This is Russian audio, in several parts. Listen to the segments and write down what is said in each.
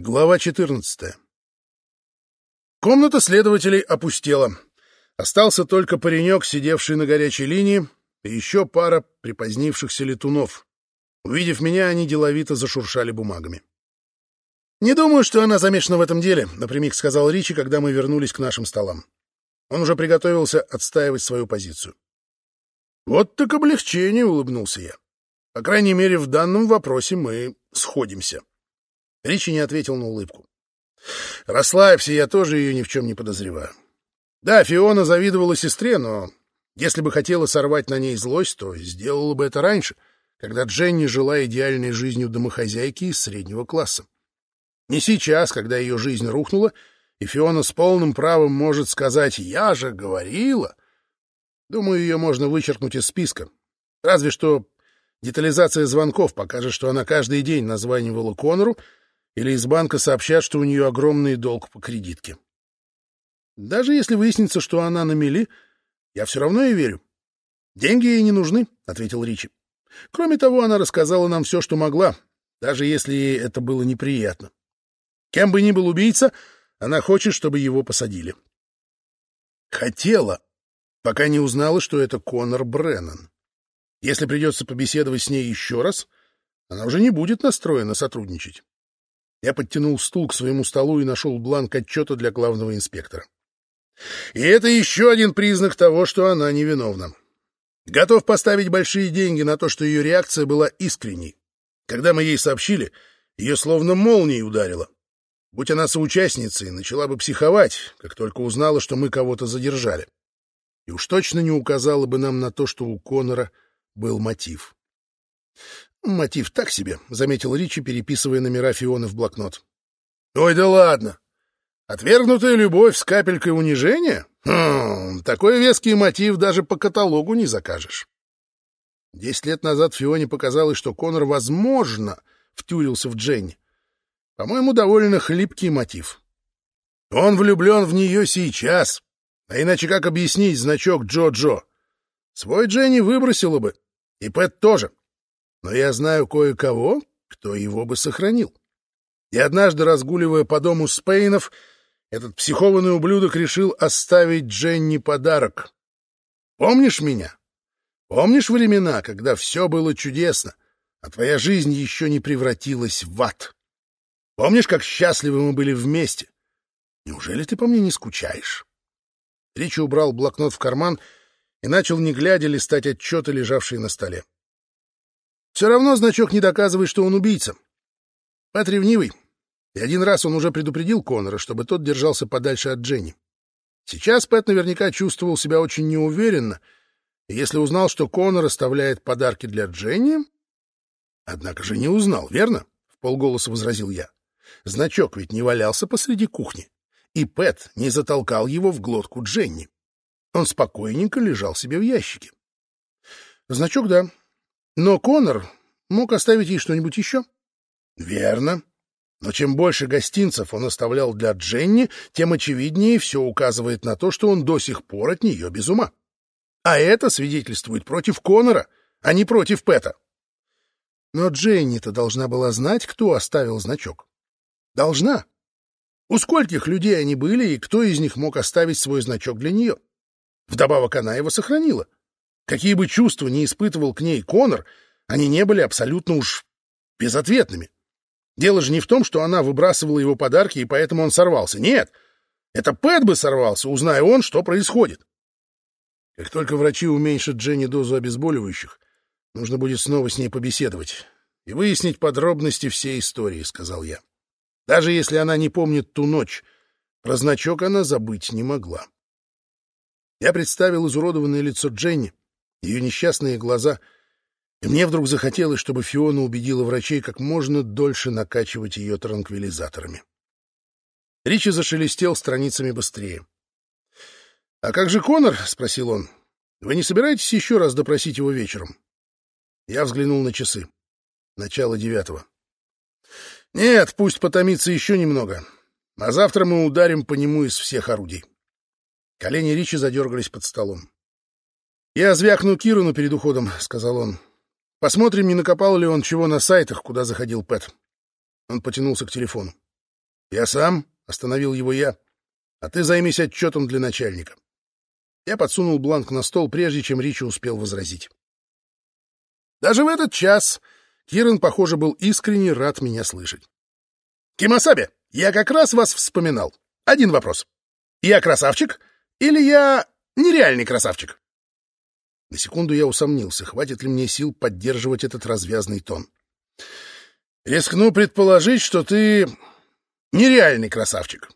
Глава 14. Комната следователей опустела. Остался только паренек, сидевший на горячей линии, и еще пара припозднившихся летунов. Увидев меня, они деловито зашуршали бумагами. «Не думаю, что она замешана в этом деле», — напрямик сказал Ричи, когда мы вернулись к нашим столам. Он уже приготовился отстаивать свою позицию. «Вот так облегчение», — улыбнулся я. «По крайней мере, в данном вопросе мы сходимся». Ричи не ответил на улыбку. «Расслабься, я тоже ее ни в чем не подозреваю. Да, Фиона завидовала сестре, но если бы хотела сорвать на ней злость, то сделала бы это раньше, когда Дженни жила идеальной жизнью домохозяйки из среднего класса. Не сейчас, когда ее жизнь рухнула, и Фиона с полным правом может сказать «Я же говорила». Думаю, ее можно вычеркнуть из списка. Разве что детализация звонков покажет, что она каждый день названивала Конору или из банка сообщат, что у нее огромный долг по кредитке. Даже если выяснится, что она на мели, я все равно ей верю. Деньги ей не нужны, — ответил Ричи. Кроме того, она рассказала нам все, что могла, даже если ей это было неприятно. Кем бы ни был убийца, она хочет, чтобы его посадили. Хотела, пока не узнала, что это Конор Бреннан. Если придется побеседовать с ней еще раз, она уже не будет настроена сотрудничать. Я подтянул стул к своему столу и нашел бланк отчета для главного инспектора. И это еще один признак того, что она невиновна. Готов поставить большие деньги на то, что ее реакция была искренней. Когда мы ей сообщили, ее словно молнией ударило. Будь она соучастницей, начала бы психовать, как только узнала, что мы кого-то задержали. И уж точно не указала бы нам на то, что у Конора был мотив. «Мотив так себе», — заметил Ричи, переписывая номера Фионы в блокнот. «Ой, да ладно! Отвергнутая любовь с капелькой унижения? Хм, такой веский мотив даже по каталогу не закажешь». Десять лет назад Фионе показалось, что Конор, возможно, втюрился в Дженни. По-моему, довольно хлипкий мотив. Он влюблен в нее сейчас. А иначе как объяснить значок Джо-Джо? Свой Дженни выбросила бы. И Пэт тоже но я знаю кое-кого, кто его бы сохранил. И однажды, разгуливая по дому Спейнов, этот психованный ублюдок решил оставить Дженни подарок. Помнишь меня? Помнишь времена, когда все было чудесно, а твоя жизнь еще не превратилась в ад? Помнишь, как счастливы мы были вместе? Неужели ты по мне не скучаешь? Ричи убрал блокнот в карман и начал, не глядя, листать отчеты, лежавшие на столе. Все равно значок не доказывает, что он убийца. Пэт ревнивый, и один раз он уже предупредил Конора, чтобы тот держался подальше от Дженни. Сейчас Пэт наверняка чувствовал себя очень неуверенно, и если узнал, что Конор оставляет подарки для Дженни... Однако же не узнал, верно? — в полголоса возразил я. Значок ведь не валялся посреди кухни, и Пэт не затолкал его в глотку Дженни. Он спокойненько лежал себе в ящике. Значок, да, но Конор мог оставить ей что-нибудь еще? Верно. Но чем больше гостинцев он оставлял для Дженни, тем очевиднее все указывает на то, что он до сих пор от нее без ума. А это свидетельствует против Конора, а не против Пэта. Но Дженни-то должна была знать, кто оставил значок. Должна. У скольких людей они были, и кто из них мог оставить свой значок для нее? Вдобавок она его сохранила. Какие бы чувства ни испытывал к ней Конор, они не были абсолютно уж безответными. Дело же не в том, что она выбрасывала его подарки, и поэтому он сорвался. Нет, это Пэт бы сорвался, узная он, что происходит. Как только врачи уменьшат Дженни дозу обезболивающих, нужно будет снова с ней побеседовать и выяснить подробности всей истории, — сказал я. Даже если она не помнит ту ночь, про значок она забыть не могла. Я представил изуродованное лицо Дженни, ее несчастные глаза, и мне вдруг захотелось, чтобы Фиона убедила врачей как можно дольше накачивать ее транквилизаторами. Ричи зашелестел страницами быстрее. — А как же Конор? — спросил он. — Вы не собираетесь еще раз допросить его вечером? Я взглянул на часы. Начало девятого. — Нет, пусть потомится еще немного, а завтра мы ударим по нему из всех орудий. Колени Ричи задергались под столом. «Я звякну Кируну перед уходом», — сказал он. «Посмотрим, не накопал ли он чего на сайтах, куда заходил Пэт». Он потянулся к телефону. Я сам, — остановил его я, — а ты займись отчетом для начальника. Я подсунул бланк на стол, прежде чем Ричи успел возразить. Даже в этот час Киран, похоже, был искренне рад меня слышать. «Кимасаби, я как раз вас вспоминал. Один вопрос. Я красавчик или я нереальный красавчик?» На секунду я усомнился, хватит ли мне сил поддерживать этот развязный тон. «Рискну предположить, что ты нереальный красавчик.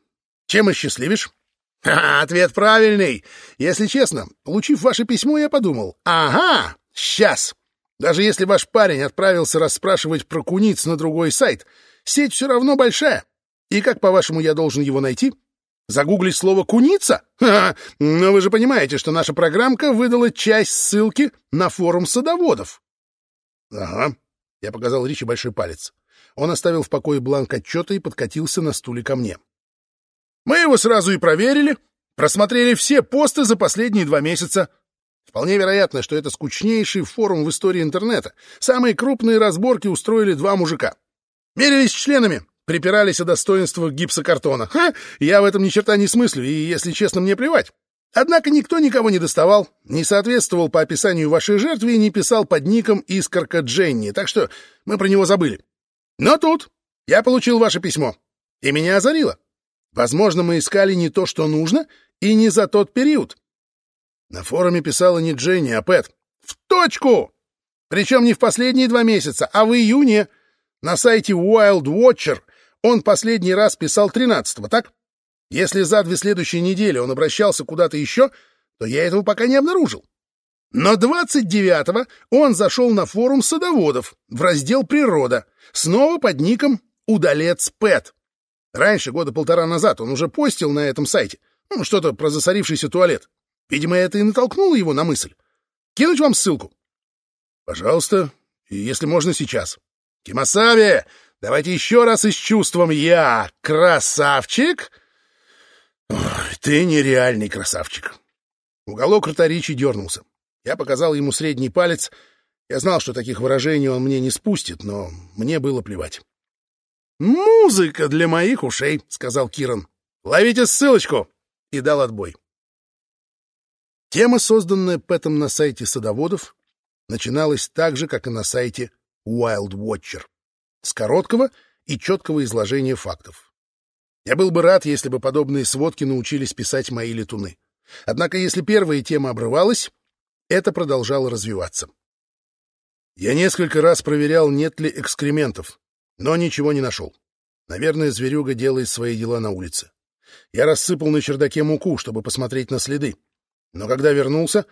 Чем и счастливишь?» Ответ правильный. Если честно, получив ваше письмо, я подумал, ага, сейчас. Даже если ваш парень отправился расспрашивать про куниц на другой сайт, сеть все равно большая. И как, по-вашему, я должен его найти? Загуглить слово «куница»? Но вы же понимаете, что наша программка выдала часть ссылки на форум садоводов. Ага, я показал Ричи большой палец. Он оставил в покое бланк отчета и подкатился на стуле ко мне. Мы его сразу и проверили, просмотрели все посты за последние два месяца. Вполне вероятно, что это скучнейший форум в истории интернета. Самые крупные разборки устроили два мужика. Мерились членами, припирались о достоинствах гипсокартона. Ха, я в этом ни черта не смыслю, и, если честно, мне плевать. Однако никто никого не доставал, не соответствовал по описанию вашей жертве и не писал под ником «Искорка Дженни», так что мы про него забыли. Но тут я получил ваше письмо, и меня озарило. Возможно, мы искали не то, что нужно, и не за тот период. На форуме писала не Дженни, а Пэт. В точку! Причем не в последние два месяца, а в июне. На сайте Wild Watcher он последний раз писал 13-го, так? Если за две следующие недели он обращался куда-то еще, то я этого пока не обнаружил. Но 29-го он зашел на форум садоводов в раздел «Природа», снова под ником «Удалец Пэт». Раньше, года полтора назад, он уже постил на этом сайте. Ну, что-то про засорившийся туалет. Видимо, это и натолкнуло его на мысль. Кинуть вам ссылку? Пожалуйста, если можно сейчас. Кимасави, давайте еще раз и с чувством «я» красавчик. Ой, ты нереальный красавчик. Уголок рта Ричи дернулся. Я показал ему средний палец. Я знал, что таких выражений он мне не спустит, но мне было плевать. «Музыка для моих ушей», — сказал Киран. «Ловите ссылочку!» и дал отбой. Тема, созданная Пэтом на сайте садоводов, начиналась так же, как и на сайте Wild Watcher, с короткого и четкого изложения фактов. Я был бы рад, если бы подобные сводки научились писать мои летуны. Однако, если первая тема обрывалась, это продолжало развиваться. Я несколько раз проверял, нет ли экскрементов, но ничего не нашел. Наверное, зверюга делает свои дела на улице. Я рассыпал на чердаке муку, чтобы посмотреть на следы. Но когда вернулся,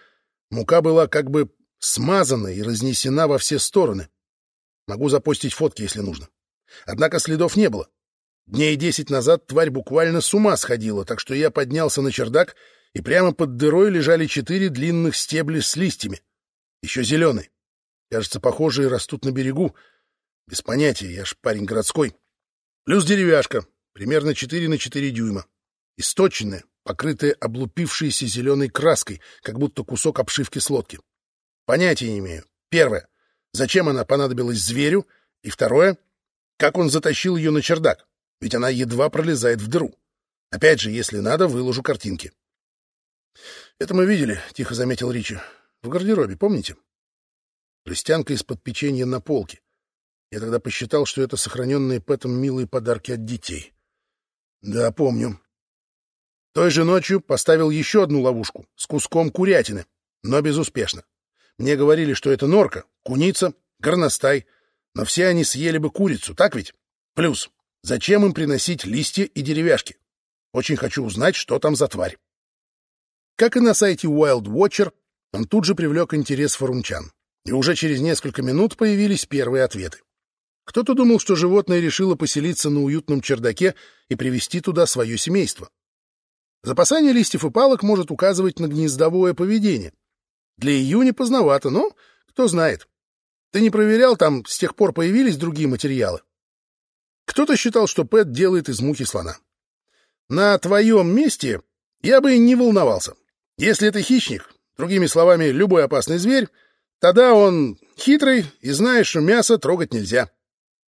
мука была как бы смазана и разнесена во все стороны. Могу запостить фотки, если нужно. Однако следов не было. Дней десять назад тварь буквально с ума сходила, так что я поднялся на чердак, и прямо под дырой лежали четыре длинных стебля с листьями. Еще зеленые. Кажется, похожие растут на берегу, без понятия, я ж парень городской. Плюс деревяшка, примерно 4 на 4 дюйма. Источенная, покрытая облупившейся зеленой краской, как будто кусок обшивки с лодки. Понятия не имею. Первое. Зачем она понадобилась зверю? И второе. Как он затащил ее на чердак? Ведь она едва пролезает в дыру. Опять же, если надо, выложу картинки. «Это мы видели», — тихо заметил Ричи. «В гардеробе, помните?» Жестянка из-под печенья на полке. Я тогда посчитал, что это сохраненные Пэтом милые подарки от детей. Да, помню. Той же ночью поставил еще одну ловушку с куском курятины, но безуспешно. Мне говорили, что это норка, куница, горностай, но все они съели бы курицу, так ведь? Плюс, зачем им приносить листья и деревяшки? Очень хочу узнать, что там за тварь. Как и на сайте Wild Watcher, он тут же привлек интерес форумчан, и уже через несколько минут появились первые ответы. Кто-то думал, что животное решило поселиться на уютном чердаке и привести туда свое семейство. Запасание листьев и палок может указывать на гнездовое поведение. Для июня поздновато, но кто знает. Ты не проверял, там с тех пор появились другие материалы. Кто-то считал, что Пэт делает из мухи слона. На твоем месте я бы не волновался. Если это хищник, другими словами, любой опасный зверь, тогда он хитрый и знает, что мясо трогать нельзя.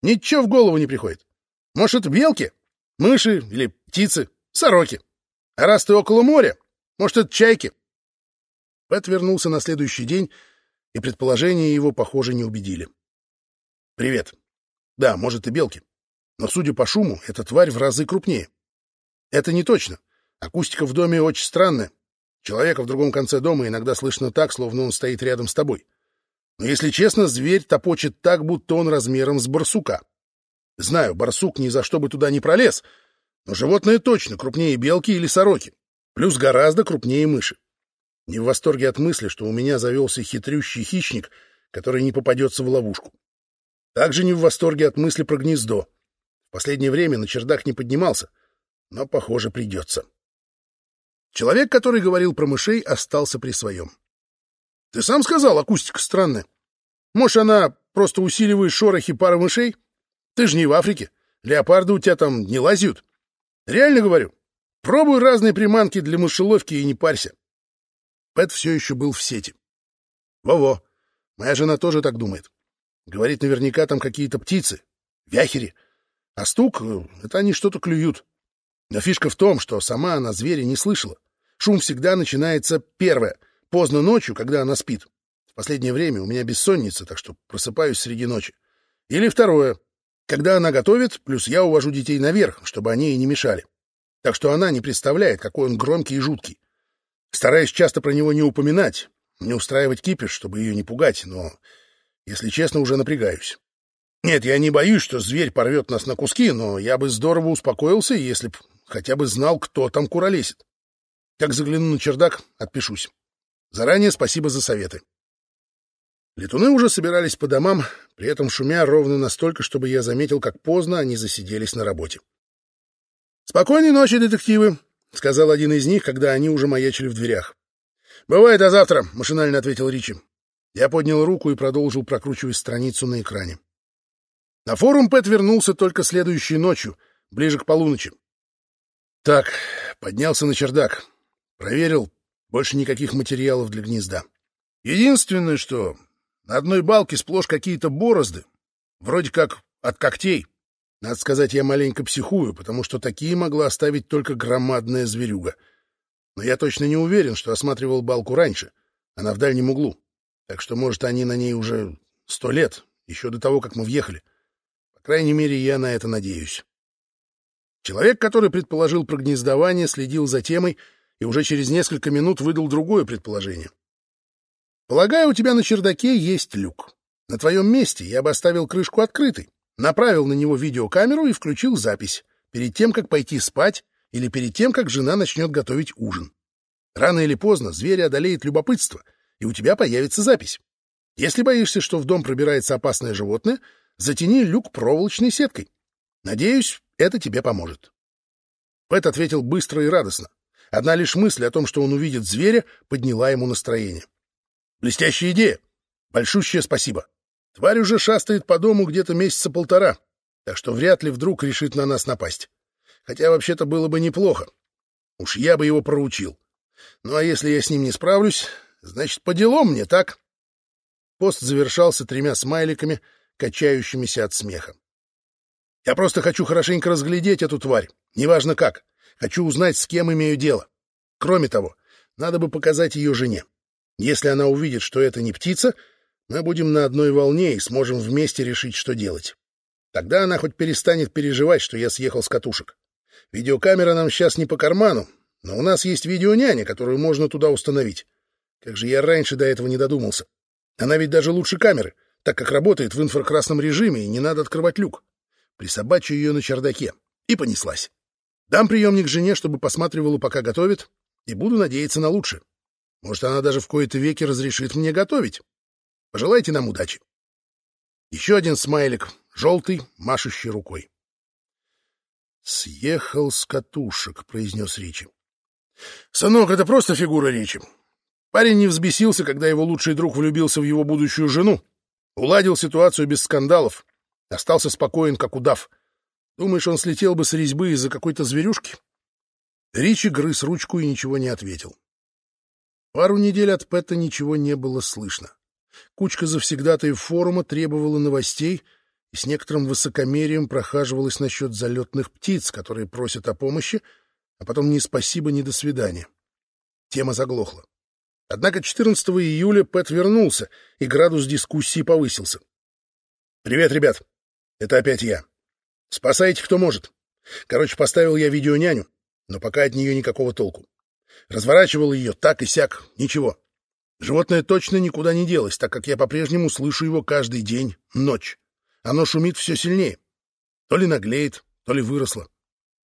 Ничего в голову не приходит. Может, белки? Мыши или птицы, сороки. А раз ты около моря, может, это чайки? Пэт вернулся на следующий день, и предположения его, похоже, не убедили. «Привет. Да, может, и белки. Но, судя по шуму, эта тварь в разы крупнее. Это не точно. Акустика в доме очень странная. Человека в другом конце дома иногда слышно так, словно он стоит рядом с тобой. Но, если честно, зверь топочет так, будто он размером с барсука. Знаю, барсук ни за что бы туда не пролез, но животное точно крупнее белки или сороки, плюс гораздо крупнее мыши. Не в восторге от мысли, что у меня завелся хитрющий хищник, который не попадется в ловушку. Также не в восторге от мысли про гнездо. В последнее время на чердак не поднимался, но, похоже, придется. Человек, который говорил про мышей, остался при своем. — Ты сам сказал, акустика странная. Может, она просто усиливает шорохи пары мышей? Ты же не в Африке. Леопарды у тебя там не лазят. Реально говорю. Пробуй разные приманки для мышеловки и не парься. Пэт все еще был в сети. Во-во. Моя жена тоже так думает. Говорит, наверняка там какие-то птицы, вяхери. А стук — это они что-то клюют. Но фишка в том, что сама она зверя не слышала. Шум всегда начинается первое, поздно ночью, когда она спит. В последнее время у меня бессонница, так что просыпаюсь среди ночи. Или второе, когда она готовит, плюс я увожу детей наверх, чтобы они ей не мешали. Так что она не представляет, какой он громкий и жуткий. Стараюсь часто про него не упоминать, не устраивать кипиш, чтобы ее не пугать, но, если честно, уже напрягаюсь. Нет, я не боюсь, что зверь порвет нас на куски, но я бы здорово успокоился, если б хотя бы знал, кто там куролесит. Как загляну на чердак, отпишусь. Заранее спасибо за советы. Летуны уже собирались по домам, при этом шумя ровно настолько, чтобы я заметил, как поздно они засиделись на работе. «Спокойной ночи, детективы», — сказал один из них, когда они уже маячили в дверях. «Бывает до завтра», — машинально ответил Ричи. Я поднял руку и продолжил прокручивать страницу на экране. На форум Пэт вернулся только следующей ночью, ближе к полуночи. Так, поднялся на чердак. Проверил, больше никаких материалов для гнезда. Единственное, что на одной балке сплошь какие-то борозды, вроде как от когтей. Надо сказать, я маленько психую, потому что такие могла оставить только громадная зверюга. Но я точно не уверен, что осматривал балку раньше. Она в дальнем углу. Так что, может, они на ней уже сто лет, еще до того, как мы въехали. По крайней мере, я на это надеюсь. Человек, который предположил про гнездование, следил за темой и уже через несколько минут выдал другое предположение. Полагаю, у тебя на чердаке есть люк. На твоем месте я бы оставил крышку открытой, направил на него видеокамеру и включил запись перед тем, как пойти спать или перед тем, как жена начнет готовить ужин. Рано или поздно зверь одолеет любопытство, и у тебя появится запись. Если боишься, что в дом пробирается опасное животное, затяни люк проволочной сеткой. Надеюсь, это тебе поможет. Пэт ответил быстро и радостно. Одна лишь мысль о том, что он увидит зверя, подняла ему настроение. Блестящая идея. Большущее спасибо. Тварь уже шастает по дому где-то месяца полтора, так что вряд ли вдруг решит на нас напасть. Хотя вообще-то было бы неплохо. Уж я бы его проучил. Ну а если я с ним не справлюсь, значит, по делам мне, так? Пост завершался тремя смайликами, качающимися от смеха. Я просто хочу хорошенько разглядеть эту тварь, неважно как. Хочу узнать, с кем имею дело. Кроме того, надо бы показать ее жене. Если она увидит, что это не птица, мы будем на одной волне и сможем вместе решить, что делать. Тогда она хоть перестанет переживать, что я съехал с катушек. Видеокамера нам сейчас не по карману, но у нас есть видеоняня, которую можно туда установить. Как же я раньше до этого не додумался. Она ведь даже лучше камеры, так как работает в инфракрасном режиме, и не надо открывать люк. Присобачу ее на чердаке. И понеслась. Дам приемник жене, чтобы посматривала, пока готовит, и буду надеяться на лучшее. Может, она даже в кои-то веки разрешит мне готовить. Пожелайте нам удачи. Еще один смайлик, желтый, машущий рукой. «Съехал с катушек», — произнес Ричи. «Сынок, это просто фигура речи. Парень не взбесился, когда его лучший друг влюбился в его будущую жену. Уладил ситуацию без скандалов. Остался спокоен, как удав. Думаешь, он слетел бы с резьбы из-за какой-то зверюшки?» Ричи грыз ручку и ничего не ответил. Пару недель от Пэта ничего не было слышно. Кучка завсегдатаев форума требовала новостей, и с некоторым высокомерием прохаживалась насчет залетных птиц, которые просят о помощи, а потом ни спасибо, ни до свидания. Тема заглохла. Однако 14 июля Пэт вернулся, и градус дискуссии повысился. «Привет, ребят. Это опять я. Спасайте, кто может. Короче, поставил я видеоняню, но пока от нее никакого толку. Разворачивал ее так и сяк, ничего. Животное точно никуда не делось, так как я по-прежнему слышу его каждый день, ночь. Оно шумит все сильнее. То ли наглеет, то ли выросло.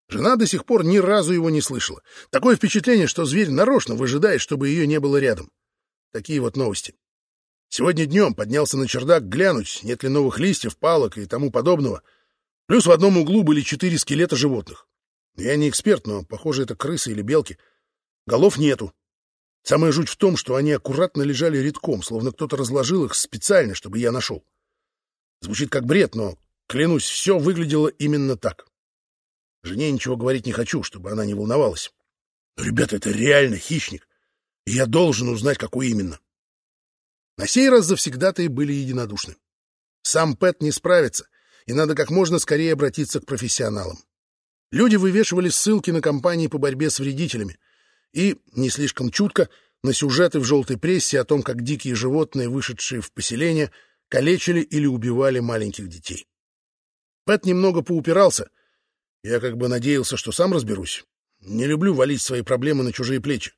Жена до сих пор ни разу его не слышала. Такое впечатление, что зверь нарочно выжидает, чтобы ее не было рядом. Такие вот новости. Сегодня днем поднялся на чердак глянуть, нет ли новых листьев, палок и тому подобного. Плюс в одном углу были четыре скелета животных. Я не эксперт, но, похоже, это крысы или белки. Голов нету. Самая жуть в том, что они аккуратно лежали редком, словно кто-то разложил их специально, чтобы я нашел. Звучит как бред, но, клянусь, все выглядело именно так. Жене ничего говорить не хочу, чтобы она не волновалась. Но, ребята, это реально хищник, и я должен узнать, какой именно. На сей раз завсегдатые были единодушны. Сам Пэт не справится, и надо как можно скорее обратиться к профессионалам. Люди вывешивали ссылки на компании по борьбе с вредителями и, не слишком чутко, на сюжеты в желтой прессе о том, как дикие животные, вышедшие в поселение, калечили или убивали маленьких детей. Пэт немного поупирался. Я как бы надеялся, что сам разберусь. Не люблю валить свои проблемы на чужие плечи.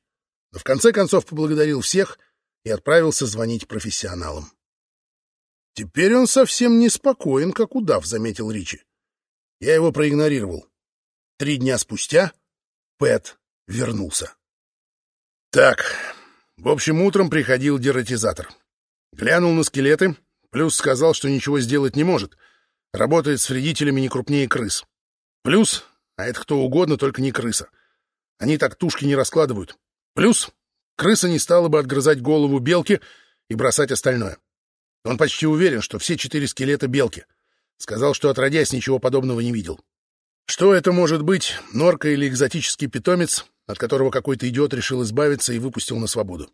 Но в конце концов поблагодарил всех и отправился звонить профессионалам. «Теперь он совсем неспокоен, как удав», — заметил Ричи. Я его проигнорировал. Три дня спустя Пэт вернулся. Так, в общем, утром приходил дератизатор. Глянул на скелеты, Плюс сказал, что ничего сделать не может. Работает с вредителями не крупнее крыс. Плюс, а это кто угодно, только не крыса. Они так тушки не раскладывают. Плюс, крыса не стала бы отгрызать голову белки и бросать остальное. Он почти уверен, что все четыре скелета белки. Сказал, что отродясь ничего подобного не видел. Что это может быть, норка или экзотический питомец, от которого какой-то идиот решил избавиться и выпустил на свободу?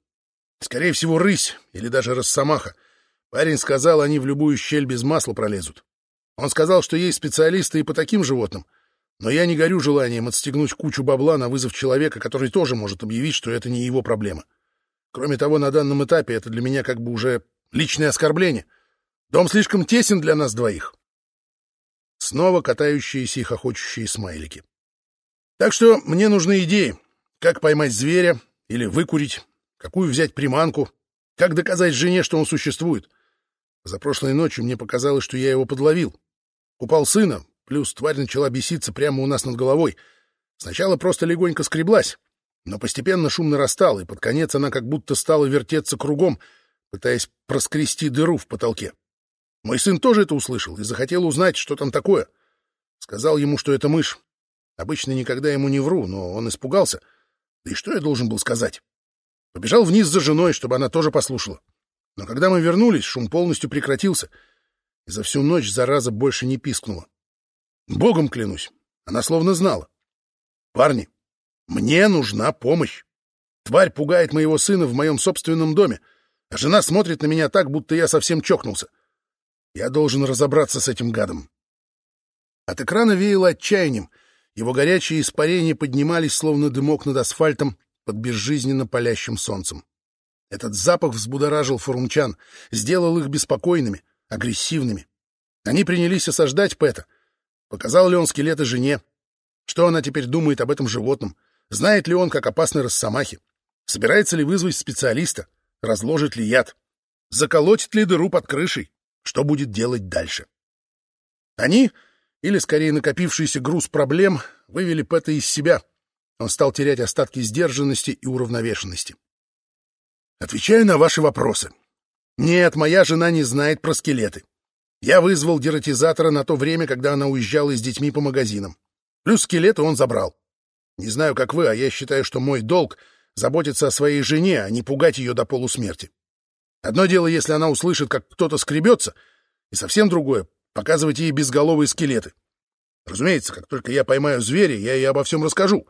Скорее всего, рысь или даже росомаха — Парень сказал, они в любую щель без масла пролезут. Он сказал, что есть специалисты и по таким животным, но я не горю желанием отстегнуть кучу бабла на вызов человека, который тоже может объявить, что это не его проблема. Кроме того, на данном этапе это для меня как бы уже личное оскорбление. Дом слишком тесен для нас двоих. Снова катающиеся и хохочущие смайлики. Так что мне нужны идеи, как поймать зверя или выкурить, какую взять приманку, как доказать жене, что он существует. За прошлой ночью мне показалось, что я его подловил. Купал сына, плюс тварь начала беситься прямо у нас над головой. Сначала просто легонько скреблась, но постепенно шум нарастал, и под конец она как будто стала вертеться кругом, пытаясь проскрести дыру в потолке. Мой сын тоже это услышал и захотел узнать, что там такое. Сказал ему, что это мышь. Обычно никогда ему не вру, но он испугался. Да и что я должен был сказать? Побежал вниз за женой, чтобы она тоже послушала. Но когда мы вернулись, шум полностью прекратился, и за всю ночь зараза больше не пискнула. Богом клянусь, она словно знала. «Парни, мне нужна помощь. Тварь пугает моего сына в моем собственном доме, а жена смотрит на меня так, будто я совсем чокнулся. Я должен разобраться с этим гадом». От экрана веяло отчаянием, его горячие испарения поднимались, словно дымок над асфальтом под безжизненно палящим солнцем. Этот запах взбудоражил форумчан, сделал их беспокойными, агрессивными. Они принялись осаждать Пэта. Показал ли он скелеты жене? Что она теперь думает об этом животном? Знает ли он, как опасны росомахи? Собирается ли вызвать специалиста? Разложит ли яд? Заколотит ли дыру под крышей? Что будет делать дальше? Они, или скорее накопившийся груз проблем, вывели Пэта из себя. Он стал терять остатки сдержанности и уравновешенности. Отвечаю на ваши вопросы. Нет, моя жена не знает про скелеты. Я вызвал дератизатора на то время, когда она уезжала с детьми по магазинам. Плюс скелеты он забрал. Не знаю, как вы, а я считаю, что мой долг — заботиться о своей жене, а не пугать ее до полусмерти. Одно дело, если она услышит, как кто-то скребется, и совсем другое — показывать ей безголовые скелеты. Разумеется, как только я поймаю зверя, я ей обо всем расскажу.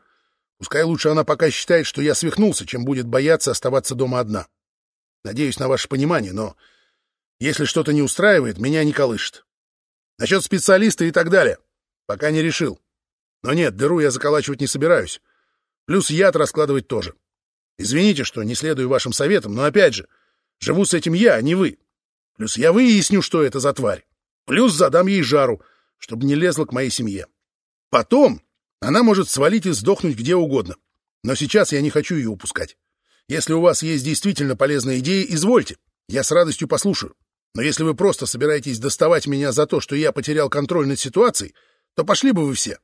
Пускай лучше она пока считает, что я свихнулся, чем будет бояться оставаться дома одна. Надеюсь на ваше понимание, но если что-то не устраивает, меня не колышет. Насчет специалиста и так далее. Пока не решил. Но нет, дыру я заколачивать не собираюсь. Плюс яд раскладывать тоже. Извините, что не следую вашим советам, но опять же, живу с этим я, а не вы. Плюс я выясню, что это за тварь. Плюс задам ей жару, чтобы не лезла к моей семье. Потом она может свалить и сдохнуть где угодно. Но сейчас я не хочу ее упускать. Если у вас есть действительно полезные идеи, извольте. Я с радостью послушаю. Но если вы просто собираетесь доставать меня за то, что я потерял контроль над ситуацией, то пошли бы вы все.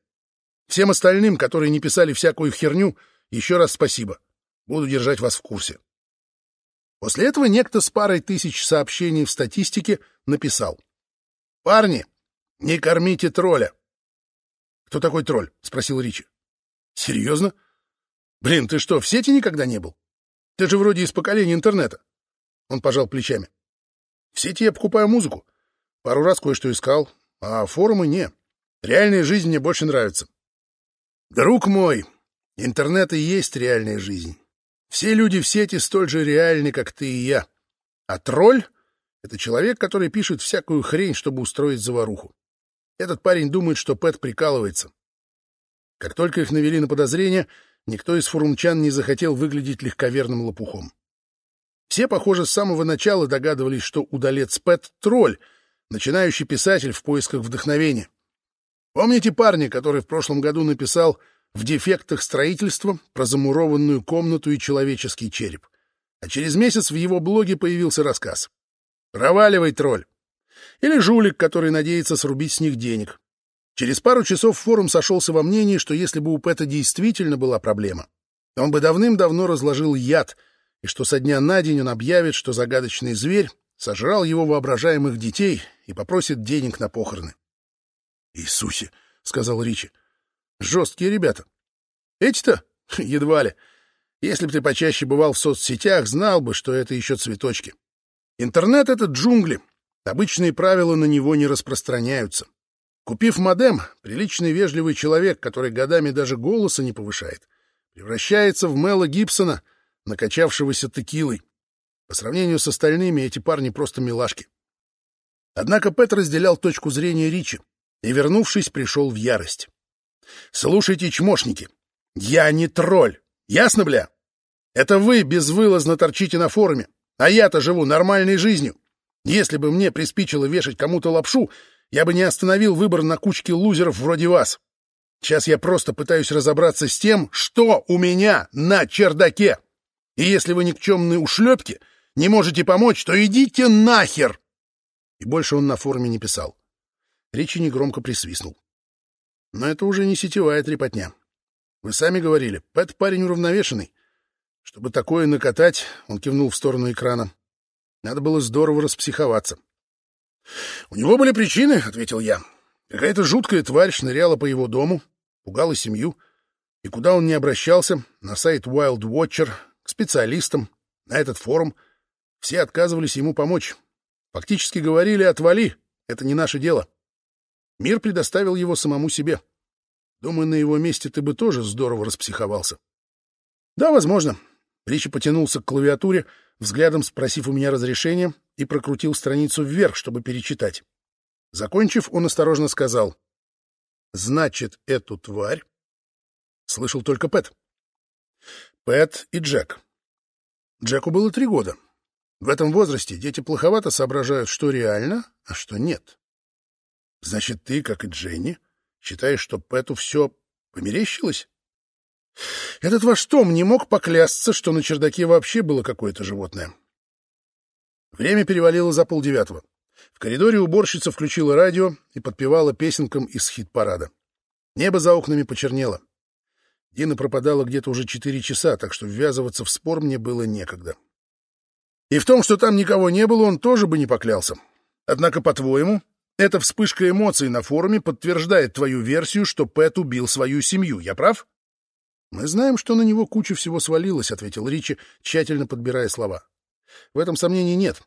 Всем остальным, которые не писали всякую херню, еще раз спасибо. Буду держать вас в курсе. После этого некто с парой тысяч сообщений в статистике написал. «Парни, не кормите тролля!» «Кто такой тролль?» — спросил Ричи. «Серьезно? Блин, ты что, в сети никогда не был? Ты же вроде из поколения интернета». Он пожал плечами. «В сети я покупаю музыку. Пару раз кое-что искал, а форумы не. Реальная жизнь мне больше нравится». «Друг мой, интернет и есть реальная жизнь. Все люди в сети столь же реальны, как ты и я. А тролль — это человек, который пишет всякую хрень, чтобы устроить заваруху. Этот парень думает, что Пэт прикалывается. Как только их навели на подозрение, никто из фурумчан не захотел выглядеть легковерным лопухом. Все, похоже, с самого начала догадывались, что удалец Пэт — тролль, начинающий писатель в поисках вдохновения. Помните парня, который в прошлом году написал в дефектах строительства про замурованную комнату и человеческий череп. А через месяц в его блоге появился рассказ. «Проваливай, тролль!» Или жулик, который надеется срубить с них денег. Через пару часов форум сошелся во мнении, что если бы у Пэта действительно была проблема, он бы давным-давно разложил яд, и что со дня на день он объявит, что загадочный зверь сожрал его воображаемых детей и попросит денег на похороны. «Иисусе!» — сказал Ричи. Жесткие ребята. Эти-то? Едва ли. Если бы ты почаще бывал в соцсетях, знал бы, что это еще цветочки. Интернет — это джунгли. Обычные правила на него не распространяются. Купив модем, приличный вежливый человек, который годами даже голоса не повышает, превращается в Мэла Гибсона, накачавшегося текилой. По сравнению с остальными, эти парни просто милашки. Однако Пэт разделял точку зрения Ричи и, вернувшись, пришел в ярость. Слушайте, чмошники, я не тролль, ясно, бля? Это вы безвылазно торчите на форуме, а я-то живу нормальной жизнью. Если бы мне приспичило вешать кому-то лапшу, я бы не остановил выбор на кучке лузеров вроде вас. Сейчас я просто пытаюсь разобраться с тем, что у меня на чердаке. И если вы никчемные ушлепки, не можете помочь, то идите нахер!» И больше он на форуме не писал. Ричи негромко присвистнул. Но это уже не сетевая трепотня. Вы сами говорили, Пэт парень уравновешенный. Чтобы такое накатать, он кивнул в сторону экрана. Надо было здорово распсиховаться. — У него были причины, — ответил я. Какая-то жуткая тварь шныряла по его дому, пугала семью. И куда он не обращался, на сайт Wild Watcher, к специалистам, на этот форум, все отказывались ему помочь. Фактически говорили «отвали, это не наше дело». Мир предоставил его самому себе. Думаю, на его месте ты бы тоже здорово распсиховался. Да, возможно. Ричи потянулся к клавиатуре, взглядом спросив у меня разрешения, и прокрутил страницу вверх, чтобы перечитать. Закончив, он осторожно сказал. «Значит, эту тварь...» Слышал только Пэт. Пэт и Джек. Джеку было три года. В этом возрасте дети плоховато соображают, что реально, а что нет. Значит, ты, как и Дженни, считаешь, что Пэту все померещилось? Этот ваш Том не мог поклясться, что на чердаке вообще было какое-то животное. Время перевалило за полдевятого. В коридоре уборщица включила радио и подпевала песенкам из хит-парада. Небо за окнами почернело. Дина пропадала где-то уже четыре часа, так что ввязываться в спор мне было некогда. И в том, что там никого не было, он тоже бы не поклялся. Однако, по-твоему, эта вспышка эмоций на форуме подтверждает твою версию, что Пэт убил свою семью. Я прав? Мы знаем, что на него куча всего свалилась, ответил Ричи, тщательно подбирая слова. В этом сомнений нет.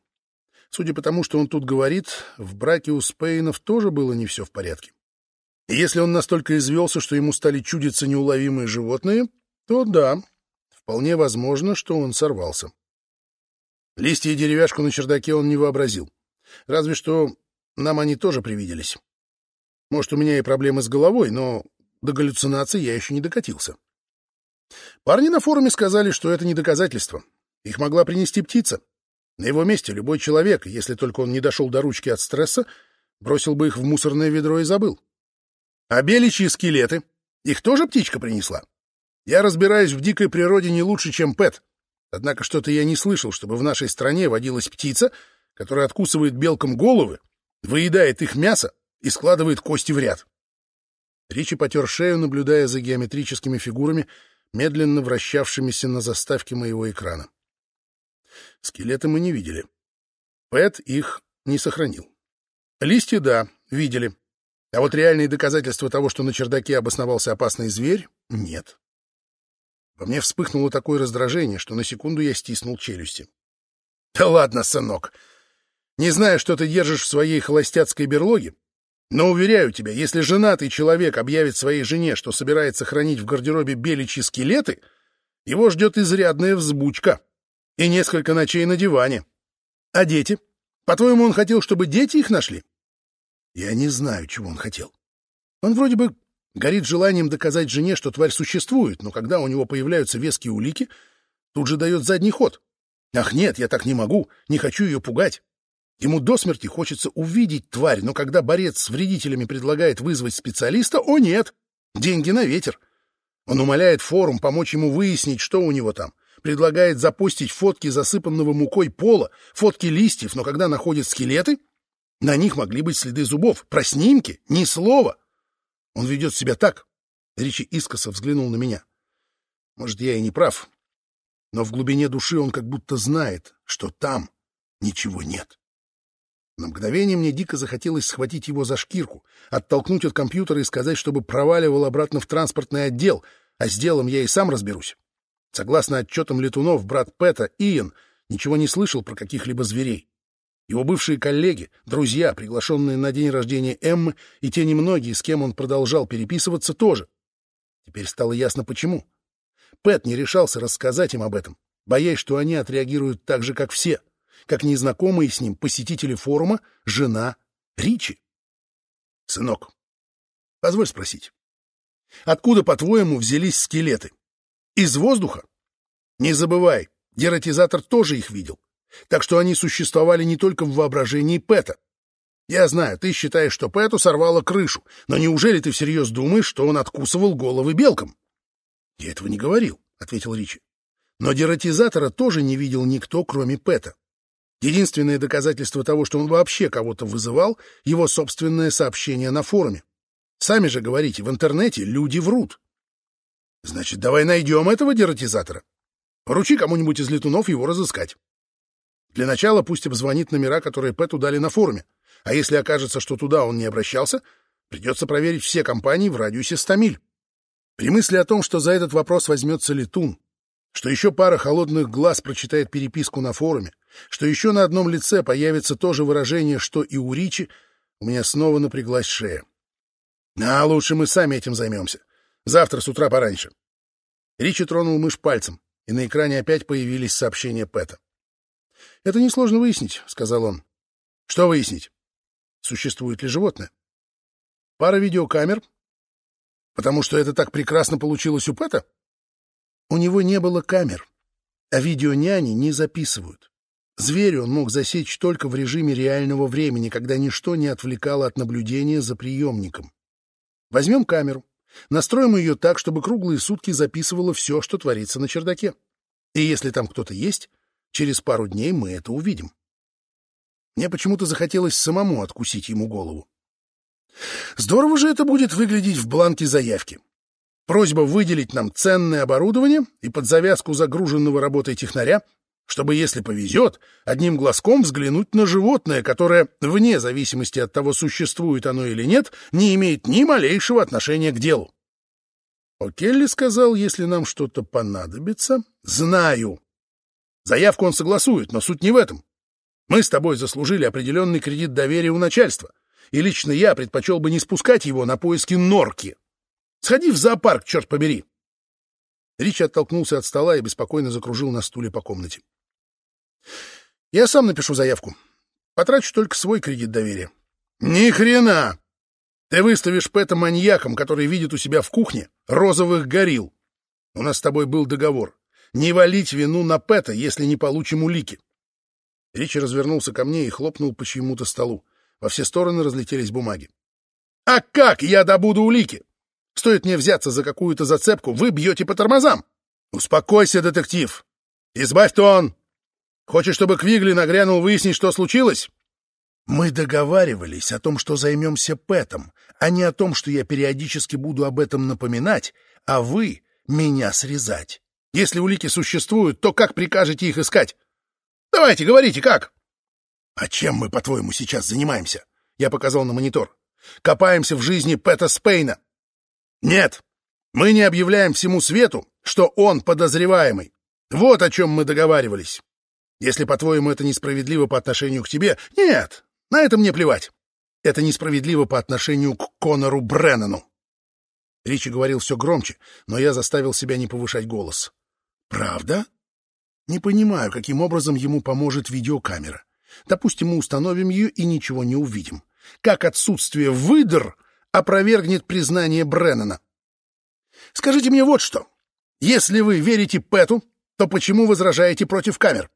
Судя по тому, что он тут говорит, в браке у Спейнов тоже было не все в порядке. И если он настолько извелся, что ему стали чудиться неуловимые животные, то да, вполне возможно, что он сорвался. Листья и деревяшку на чердаке он не вообразил. Разве что нам они тоже привиделись. Может, у меня и проблемы с головой, но до галлюцинаций я еще не докатился. Парни на форуме сказали, что это не доказательство. Их могла принести птица. На его месте любой человек, если только он не дошел до ручки от стресса, бросил бы их в мусорное ведро и забыл. А беличьи скелеты? Их тоже птичка принесла? Я разбираюсь в дикой природе не лучше, чем Пэт. Однако что-то я не слышал, чтобы в нашей стране водилась птица, которая откусывает белкам головы, выедает их мясо и складывает кости в ряд. Ричи потер шею, наблюдая за геометрическими фигурами, медленно вращавшимися на заставке моего экрана. Скелеты мы не видели. Пэт их не сохранил. Листья, да, видели. А вот реальные доказательства того, что на чердаке обосновался опасный зверь, нет. Во мне вспыхнуло такое раздражение, что на секунду я стиснул челюсти. — Да ладно, сынок. Не знаю, что ты держишь в своей холостяцкой берлоге, но, уверяю тебя, если женатый человек объявит своей жене, что собирается хранить в гардеробе беличьи скелеты, его ждет изрядная взбучка и несколько ночей на диване. А дети? По-твоему, он хотел, чтобы дети их нашли? Я не знаю, чего он хотел. Он вроде бы горит желанием доказать жене, что тварь существует, но когда у него появляются веские улики, тут же дает задний ход. Ах нет, я так не могу, не хочу ее пугать. Ему до смерти хочется увидеть тварь, но когда борец с вредителями предлагает вызвать специалиста, о нет, деньги на ветер. Он умоляет форум помочь ему выяснить, что у него там. Предлагает запустить фотки засыпанного мукой пола, фотки листьев, но когда находит скелеты, на них могли быть следы зубов. Про снимки ни слова. Он ведет себя так. Ричи искоса взглянул на меня. Может, я и не прав, но в глубине души он как будто знает, что там ничего нет. На мгновение мне дико захотелось схватить его за шкирку, оттолкнуть от компьютера и сказать, чтобы проваливал обратно в транспортный отдел, а с делом я и сам разберусь. Согласно отчетам летунов, брат Пэта, Иэн, ничего не слышал про каких-либо зверей. Его бывшие коллеги, друзья, приглашенные на день рождения Эммы, и те немногие, с кем он продолжал переписываться, тоже. Теперь стало ясно, почему. Пэт не решался рассказать им об этом, боясь, что они отреагируют так же, как все — как незнакомые с ним посетители форума жена Ричи. Сынок, позволь спросить, откуда, по-твоему, взялись скелеты? Из воздуха? Не забывай, дератизатор тоже их видел, так что они существовали не только в воображении Пэта. Я знаю, ты считаешь, что Пэту сорвало крышу, но неужели ты всерьез думаешь, что он откусывал головы белкам? — Я этого не говорил, — ответил Ричи. Но дератизатора тоже не видел никто, кроме Пэта. Единственное доказательство того, что он вообще кого-то вызывал, его собственное сообщение на форуме. Сами же говорите, в интернете люди врут. Значит, давай найдем этого дератизатора. Поручи кому-нибудь из летунов его разыскать. Для начала пусть обзвонит номера, которые Пэту дали на форуме. А если окажется, что туда он не обращался, придется проверить все компании в радиусе 100 миль. При мысли о том, что за этот вопрос возьмется летун, что еще пара холодных глаз прочитает переписку на форуме, что еще на одном лице появится то же выражение, что и у Ричи, у меня снова напряглась шея. А лучше мы сами этим займемся. Завтра с утра пораньше. Ричи тронул мышь пальцем, и на экране опять появились сообщения Пэта. «Это несложно выяснить», — сказал он. «Что выяснить? Существует ли животное?» «Пара видеокамер. Потому что это так прекрасно получилось у Пэта?» У него не было камер, а видеоняни не записывают. Зверя он мог засечь только в режиме реального времени, когда ничто не отвлекало от наблюдения за приемником. Возьмем камеру, настроим ее так, чтобы круглые сутки записывала все, что творится на чердаке. И если там кто-то есть, через пару дней мы это увидим. Мне почему-то захотелось самому откусить ему голову. Здорово же это будет выглядеть в бланке заявки. Просьба выделить нам ценное оборудование и под завязку загруженного работой технаря, чтобы, если повезет, одним глазком взглянуть на животное, которое, вне зависимости от того, существует оно или нет, не имеет ни малейшего отношения к делу. О'Келли сказал, если нам что-то понадобится, знаю. Заявку он согласует, но суть не в этом. Мы с тобой заслужили определенный кредит доверия у начальства, и лично я предпочел бы не спускать его на поиски норки. Сходи в зоопарк, черт побери!» Ричи оттолкнулся от стола и беспокойно закружил на стуле по комнате. «Я сам напишу заявку. Потрачу только свой кредит доверия». «Ни хрена! Ты выставишь Пэта маньяком, который видит у себя в кухне розовых горил. У нас с тобой был договор. Не валить вину на Пэта, если не получим улики. Ричи развернулся ко мне и хлопнул по чьему-то столу. Во все стороны разлетелись бумаги. «А как я добуду улики? Стоит мне взяться за какую-то зацепку, вы бьете по тормозам. Успокойся, детектив. Избавь тон. Хочешь, чтобы Квигли нагрянул выяснить, что случилось? Мы договаривались о том, что займемся Пэтом, а не о том, что я периодически буду об этом напоминать, а вы меня срезать. Если улики существуют, то как прикажете их искать? Давайте, говорите, как? А чем мы, по-твоему, сейчас занимаемся? Я показал на монитор. Копаемся в жизни Пэта Спейна. Нет, мы не объявляем всему свету, что он подозреваемый. Вот о чем мы договаривались. Если, по-твоему, это несправедливо по отношению к тебе, нет, на это мне плевать. Это несправедливо по отношению к Конору Бреннану. Ричи говорил все громче, но я заставил себя не повышать голос. Правда? Не понимаю, каким образом ему поможет видеокамера. Допустим, мы установим ее и ничего не увидим. Как отсутствие выдр опровергнет признание Бреннана? Скажите мне вот что. Если вы верите Пэту, то почему возражаете против камер?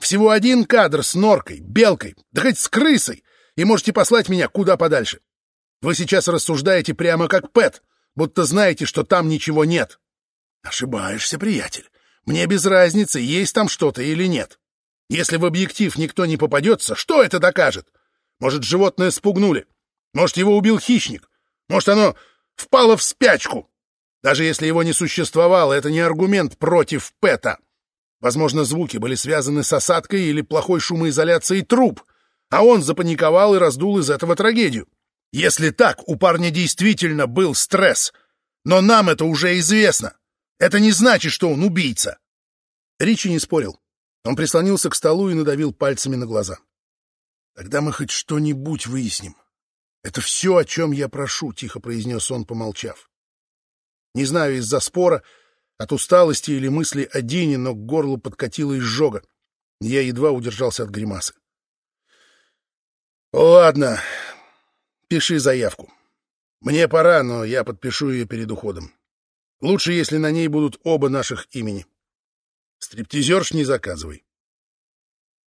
Всего один кадр с норкой, белкой, да хоть с крысой, и можете послать меня куда подальше. Вы сейчас рассуждаете прямо как Пэт, будто знаете, что там ничего нет. Ошибаешься, приятель. Мне без разницы, есть там что-то или нет. Если в объектив никто не попадется, что это докажет? Может, животное спугнули? Может, его убил хищник? Может, оно впало в спячку? Даже если его не существовало, это не аргумент против Пэта. Возможно, звуки были связаны с осадкой или плохой шумоизоляцией труб, а он запаниковал и раздул из этого трагедию. Если так, у парня действительно был стресс. Но нам это уже известно. Это не значит, что он убийца. Ричи не спорил. Он прислонился к столу и надавил пальцами на глаза. Тогда мы хоть что-нибудь выясним. Это все, о чем я прошу, — тихо произнес он, помолчав. Не знаю, из-за спора, от усталости или мысли о Дине, но к горлу подкатило изжога. Я едва удержался от гримасы. «Ладно, пиши заявку. Мне пора, но я подпишу ее перед уходом. Лучше, если на ней будут оба наших имени. Стриптизерш не заказывай».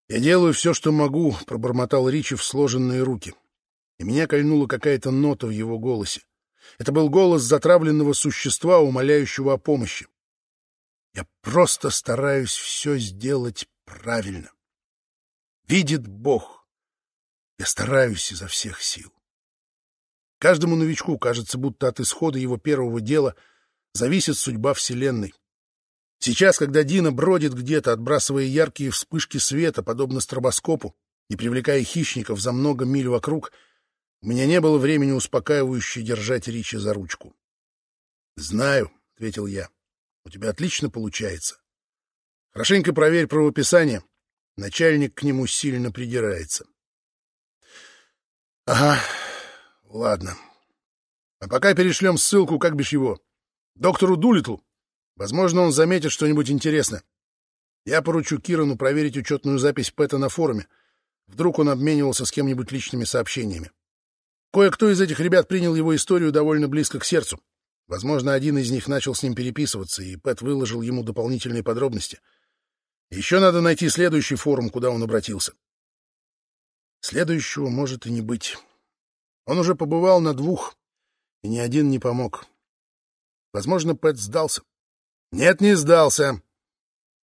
«Я делаю все, что могу», — пробормотал Ричи в сложенные руки. И меня кольнула какая-то нота в его голосе. Это был голос затравленного существа, умоляющего о помощи. Я просто стараюсь все сделать правильно. Видит Бог. Я стараюсь изо всех сил. Каждому новичку кажется, будто от исхода его первого дела зависит судьба Вселенной. Сейчас, когда Дина бродит где-то, отбрасывая яркие вспышки света, подобно стробоскопу, и привлекая хищников за много миль вокруг, у меня не было времени успокаивающе держать Ричи за ручку. — Знаю, — ответил я. — У тебя отлично получается. Хорошенько проверь правописание. Начальник к нему сильно придирается. — Ага, ладно. А пока перешлем ссылку, как бишь его, доктору Дулитлу. Возможно, он заметит что-нибудь интересное. Я поручу Кирану проверить учетную запись Пэта на форуме. Вдруг он обменивался с кем-нибудь личными сообщениями. Кое-кто из этих ребят принял его историю довольно близко к сердцу. Возможно, один из них начал с ним переписываться, и Пэт выложил ему дополнительные подробности. Еще надо найти следующий форум, куда он обратился. Следующего может и не быть. Он уже побывал на двух, и ни один не помог. Возможно, Пэт сдался. Нет, не сдался.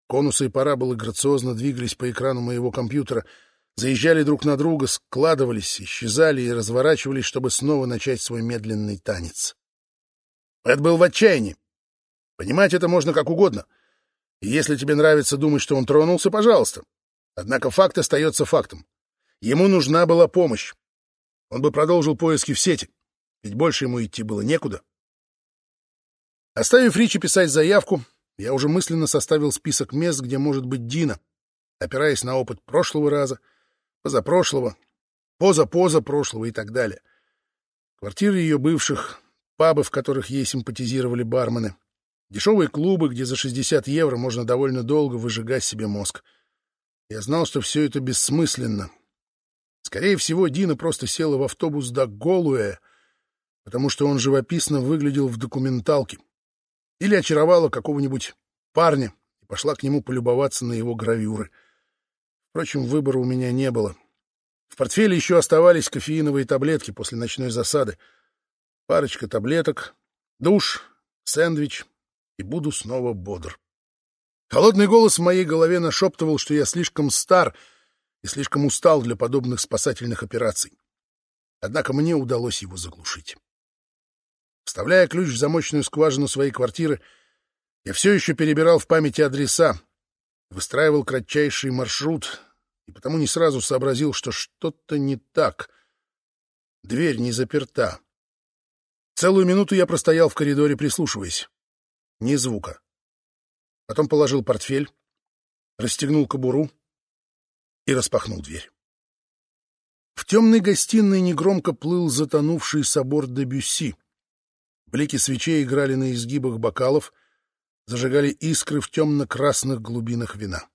Конусы и параболы грациозно двигались по экрану моего компьютера — заезжали друг на друга, складывались, исчезали и разворачивались, чтобы снова начать свой медленный танец. Эд был в отчаянии. Понимать это можно как угодно. И если тебе нравится думать, что он тронулся, пожалуйста. Однако факт остается фактом. Ему нужна была помощь. Он бы продолжил поиски в сети, ведь больше ему идти было некуда. Оставив Ричи писать заявку, я уже мысленно составил список мест, где может быть Дина, опираясь на опыт прошлого раза — позапрошлого, поза-поза прошлого и так далее. Квартиры ее бывших, пабы, в которых ей симпатизировали бармены, дешевые клубы, где за 60 евро можно довольно долго выжигать себе мозг. Я знал, что все это бессмысленно. Скорее всего, Дина просто села в автобус до Голуэ, потому что он живописно выглядел в документалке, или очаровала какого-нибудь парня и пошла к нему полюбоваться на его гравюры. Впрочем, выбора у меня не было. В портфеле еще оставались кофеиновые таблетки после ночной засады. Парочка таблеток, душ, сэндвич, и буду снова бодр. Холодный голос в моей голове нашептывал, что я слишком стар и слишком устал для подобных спасательных операций. Однако мне удалось его заглушить. Вставляя ключ в замочную скважину своей квартиры, я все еще перебирал в памяти адреса, выстраивал кратчайший маршрут и потому не сразу сообразил, что что-то не так. Дверь не заперта. Целую минуту я простоял в коридоре, прислушиваясь. Ни звука. Потом положил портфель, расстегнул кобуру и распахнул дверь. В темной гостиной негромко плыл затонувший собор де Бюсси. Блики свечей играли на изгибах бокалов, зажигали искры в темно-красных глубинах вина.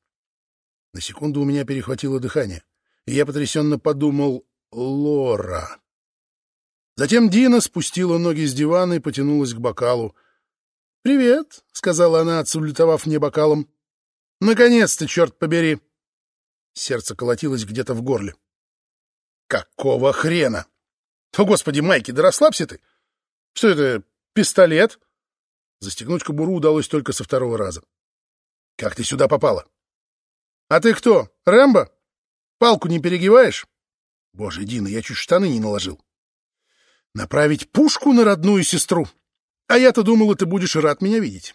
На секунду у меня перехватило дыхание, и я потрясенно подумал «Лора». Затем Дина спустила ноги с дивана и потянулась к бокалу. «Привет», — сказала она, отсулютовав мне бокалом. «Наконец-то, черт побери!» Сердце колотилось где-то в горле. «Какого хрена?» «О, господи, Майки, да расслабься ты! Что это, пистолет?» Застегнуть кобуру удалось только со второго раза. «Как ты сюда попала?» «А ты кто, Рэмбо? Палку не перегибаешь?» «Боже, Дина, я чуть штаны не наложил». «Направить пушку на родную сестру? А я-то думала, ты будешь рад меня видеть».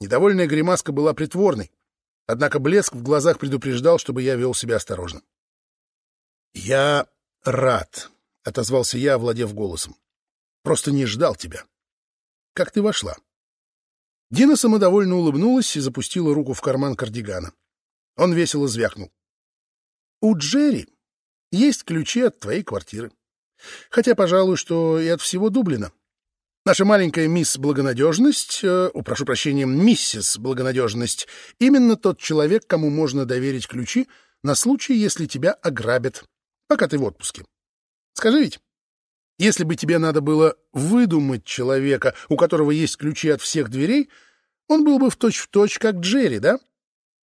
Недовольная гримаска была притворной, однако блеск в глазах предупреждал, чтобы я вел себя осторожно. «Я рад», — отозвался я, овладев голосом. «Просто не ждал тебя. Как ты вошла?» Дина самодовольно улыбнулась и запустила руку в карман кардигана. Он весело звякнул. «У Джерри есть ключи от твоей квартиры. Хотя, пожалуй, что и от всего Дублина. Наша маленькая мисс Благонадежность, э, о, прошу прощения, миссис Благонадежность, именно тот человек, кому можно доверить ключи на случай, если тебя ограбят, пока ты в отпуске. Скажи ведь, если бы тебе надо было выдумать человека, у которого есть ключи от всех дверей, он был бы в точь-в-точь, точь, как Джерри, да?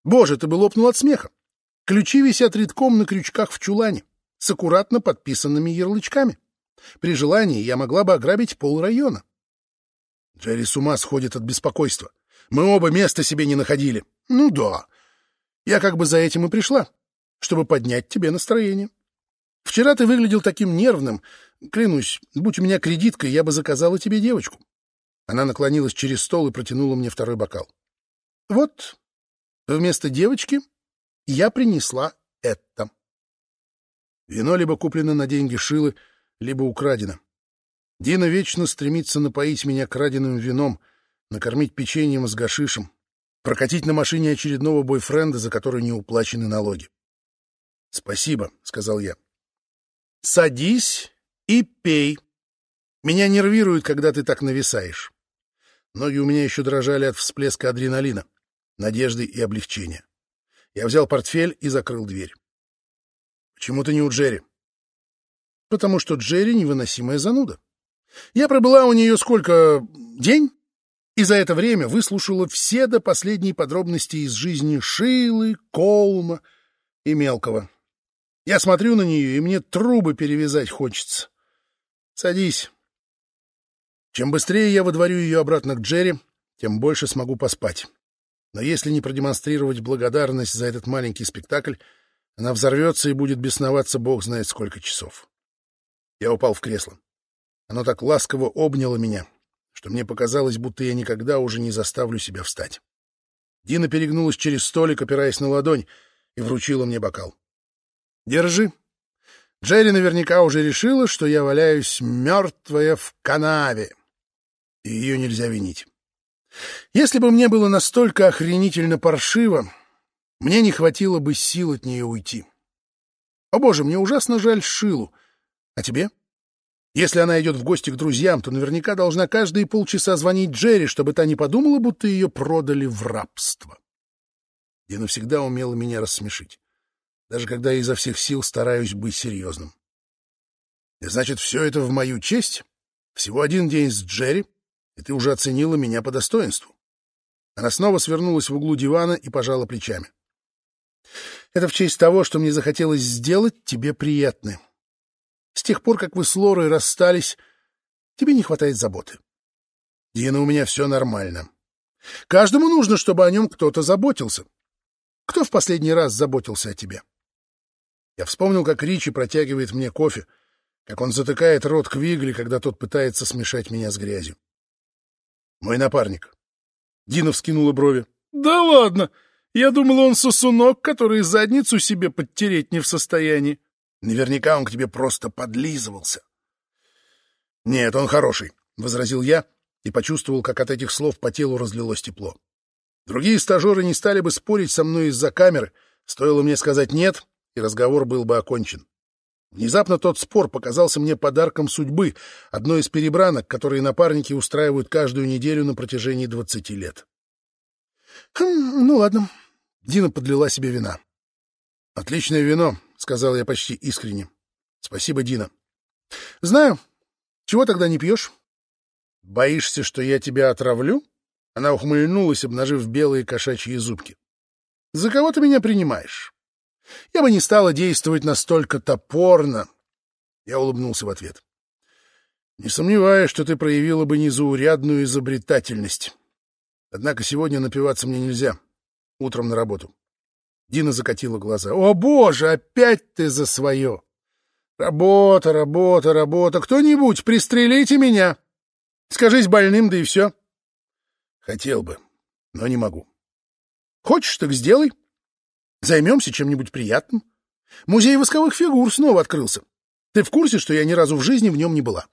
Боже, ты бы лопнул от смеха. Ключи висят редком на крючках в чулане, с аккуратно подписанными ярлычками. При желании я могла бы ограбить пол района. Джерри с ума сходит от беспокойства. Мы оба места себе не находили. Ну да. Я как бы за этим и пришла, чтобы поднять тебе настроение. Вчера ты выглядел таким нервным. Клянусь, будь у меня кредитка, я бы заказала тебе девочку. Она наклонилась через стол и протянула мне второй бокал. Вот, Вместо девочки я принесла это. Вино либо куплено на деньги Шилы, либо украдено. Дина вечно стремится напоить меня краденым вином, накормить печеньем с гашишем, прокатить на машине очередного бойфренда, за который не уплачены налоги. — Спасибо, — сказал я. — Садись и пей. Меня нервирует, когда ты так нависаешь. Ноги у меня еще дрожали от всплеска адреналина надежды и облегчения. Я взял портфель и закрыл дверь. «Почему ты не у Джерри?» «Потому что Джерри — невыносимая зануда. Я пробыла у нее сколько? День?» И за это время выслушала все до последней подробности из жизни Шилы, Колма и Мелкого. Я смотрю на нее, и мне трубы перевязать хочется. Садись. Чем быстрее я выдворю ее обратно к Джерри, тем больше смогу поспать. Но если не продемонстрировать благодарность за этот маленький спектакль, она взорвется и будет бесноваться бог знает сколько часов. Я упал в кресло. Оно так ласково обняло меня, что мне показалось, будто я никогда уже не заставлю себя встать. Дина перегнулась через столик, опираясь на ладонь, и вручила мне бокал. «Держи». Джерри наверняка уже решила, что я валяюсь мертвая в канаве, и ее нельзя винить. Если бы мне было настолько охренительно паршиво, мне не хватило бы сил от нее уйти. О боже, мне ужасно жаль Шилу. А тебе? Если она идет в гости к друзьям, то наверняка должна каждые полчаса звонить Джерри, чтобы та не подумала, будто ее продали в рабство. Дина всегда умела меня рассмешить, даже когда я изо всех сил стараюсь быть серьезным. И значит, все это в мою честь? Всего один день с Джерри, и ты уже оценила меня по достоинству. Она снова свернулась в углу дивана и пожала плечами. Это в честь того, что мне захотелось сделать тебе приятно. С тех пор, как вы с Лорой расстались, тебе не хватает заботы. Дина, у меня все нормально. Каждому нужно, чтобы о нем кто-то заботился. Кто в последний раз заботился о тебе? Я вспомнил, как Ричи протягивает мне кофе, как он затыкает рот Квигли, когда тот пытается смешать меня с грязью. Мой напарник. Дина вскинула брови. — Да ладно! Я думал, он сосунок, который задницу себе подтереть не в состоянии. Наверняка он к тебе просто подлизывался. — Нет, он хороший, — возразил я и почувствовал, как от этих слов по телу разлилось тепло. Другие стажеры не стали бы спорить со мной из-за камеры, стоило мне сказать «нет», и разговор был бы окончен. Внезапно тот спор показался мне подарком судьбы, одной из перебранок, которые напарники устраивают каждую неделю на протяжении двадцати лет. «Хм, ну ладно». Дина подлила себе вина. «Отличное вино», — сказал я почти искренне. «Спасибо, Дина». «Знаю. Чего тогда не пьешь?» «Боишься, что я тебя отравлю?» Она ухмыльнулась, обнажив белые кошачьи зубки. «За кого ты меня принимаешь?» Я бы не стала действовать настолько топорно. Я улыбнулся в ответ. Не сомневаюсь, что ты проявила бы незаурядную изобретательность. Однако сегодня напиваться мне нельзя. Утром на работу. Дина закатила глаза. «О, боже, опять ты за свое! Работа, работа, работа! Кто-нибудь, пристрелите меня! Скажись больным, да и все!» «Хотел бы, но не могу». «Хочешь, так сделай. Займемся чем-нибудь приятным. Музей восковых фигур снова открылся. Ты в курсе, что я ни разу в жизни в нем не была?»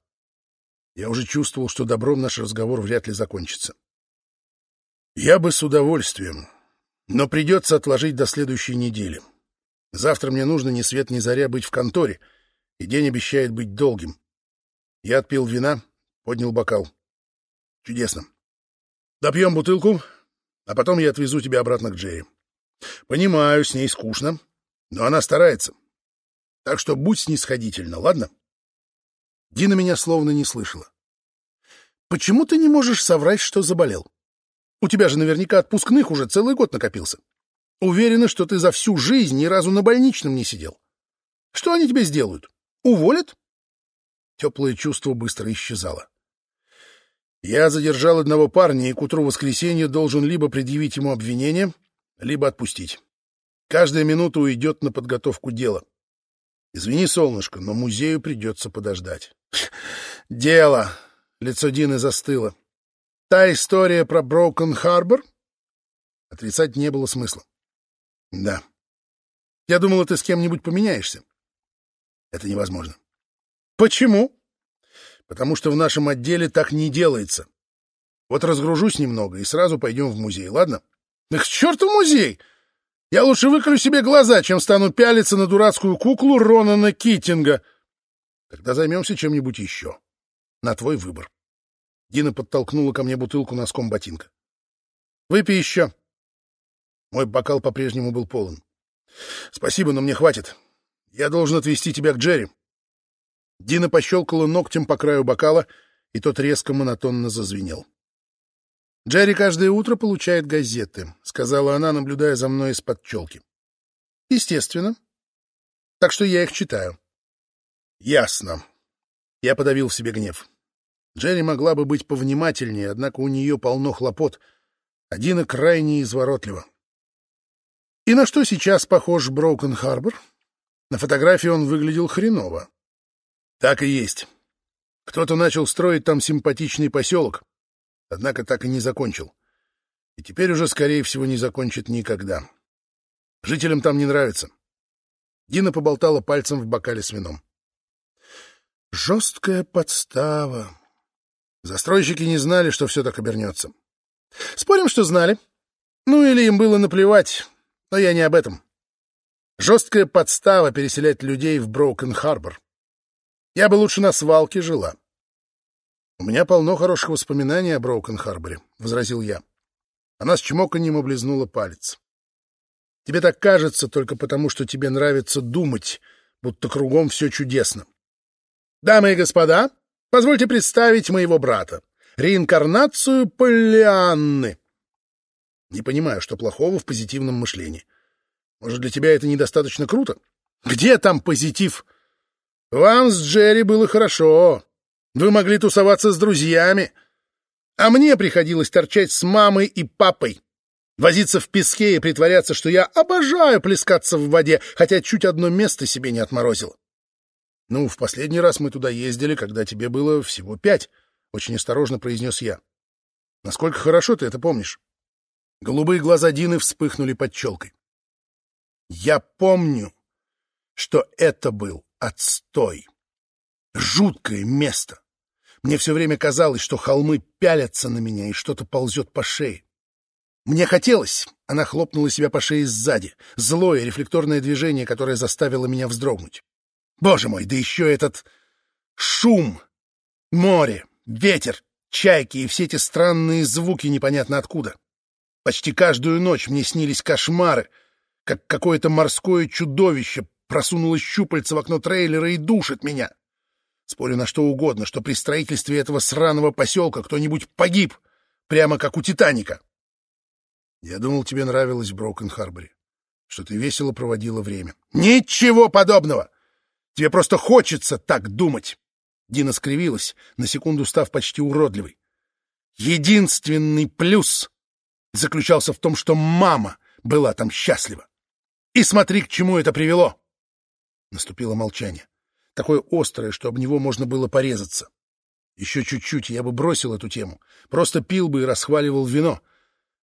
Я уже чувствовал, что добром наш разговор вряд ли закончится. «Я бы с удовольствием, но придется отложить до следующей недели. Завтра мне нужно ни свет ни заря быть в конторе, и день обещает быть долгим. Я отпил вина, поднял бокал. Чудесно. Допьем бутылку, а потом я отвезу тебя обратно к Джерри. Понимаю, с ней скучно, но она старается. Так что будь снисходительна, ладно? Дина меня словно не слышала. Почему ты не можешь соврать, что заболел? У тебя же наверняка отпускных уже целый год накопился. Уверена, что ты за всю жизнь ни разу на больничном не сидел. Что они тебе сделают? Уволят? Теплое чувство быстро исчезало. Я задержал одного парня и к утру воскресенья должен либо предъявить ему обвинение, либо отпустить. Каждая минута уйдет на подготовку дела. Извини, солнышко, но музею придется подождать. Дело! Лицо Дины застыло. Та история про Броукен Харбор? Отрицать не было смысла. Да. Я думала, ты с кем-нибудь поменяешься. Это невозможно. Почему? Потому что в нашем отделе так не делается. Вот разгружусь немного и сразу пойдем в музей, ладно? Да к черту музей! Я лучше выколю себе глаза, чем стану пялиться на дурацкую куклу Ронана Китинга. Тогда займемся чем-нибудь еще. На твой выбор. Дина подтолкнула ко мне бутылку носком ботинка. Выпей еще. Мой бокал по-прежнему был полон. Спасибо, но мне хватит. Я должен отвезти тебя к Джерри. Дина пощелкала ногтем по краю бокала, и тот резко монотонно зазвенел. «Джерри каждое утро получает газеты», — сказала она, наблюдая за мной из-под челки. «Естественно. Так что я их читаю». «Ясно». Я подавил в себе гнев. Джерри могла бы быть повнимательнее, однако у нее полно хлопот. Одина крайне изворотлива. И на что сейчас похож Броукен Харбор? На фотографии он выглядел хреново. Так и есть. Кто-то начал строить там симпатичный поселок, однако так и не закончил. И теперь уже, скорее всего, не закончит никогда. Жителям там не нравится. Дина поболтала пальцем в бокале с вином. Жесткая подстава. Застройщики не знали, что все так обернется. Спорим, что знали. Ну или им было наплевать, но я не об этом. Жесткая подстава переселять людей в Броукен-Харбор. Я бы лучше на свалке жила. — У меня полно хороших воспоминаний о Броукен-Харборе, — возразил я. Она с чмоканьем облизнула палец. — Тебе так кажется только потому, что тебе нравится думать, будто кругом все чудесно. — Дамы и господа, Позвольте представить моего брата. Реинкарнацию Полианны. Не понимаю, что плохого в позитивном мышлении. Может, для тебя это недостаточно круто? Где там позитив? Вам с Джерри было хорошо. Вы могли тусоваться с друзьями. А мне приходилось торчать с мамой и папой. Возиться в песке и притворяться, что я обожаю плескаться в воде, хотя чуть одно место себе не отморозил. Ну, в последний раз мы туда ездили, когда тебе было всего пять, — очень осторожно произнес я. Насколько хорошо ты это помнишь? Голубые глаза Дины вспыхнули под челкой. Я помню, что это был отстой. Жуткое место. Мне все время казалось, что холмы пялятся на меня и что-то ползет по шее. Мне хотелось, она хлопнула себя по шее сзади, злое рефлекторное движение, которое заставило меня вздрогнуть. Боже мой, да еще этот шум, море, ветер, чайки и все эти странные звуки непонятно откуда. Почти каждую ночь мне снились кошмары, как какое-то морское чудовище просунуло щупальца в окно трейлера и душит меня. Спорю на что угодно, что при строительстве этого сраного поселка кто-нибудь погиб, прямо как у «Титаника». Я думал, тебе нравилось в Броукен-Харборе, что ты весело проводила время. Ничего подобного! Тебе просто хочется так думать. Дина скривилась, на секунду став почти уродливой. Единственный плюс заключался в том, что мама была там счастлива. И смотри, к чему это привело. Наступило молчание. Такое острое, что об него можно было порезаться. Еще чуть-чуть, я бы бросил эту тему. Просто пил бы и расхваливал вино.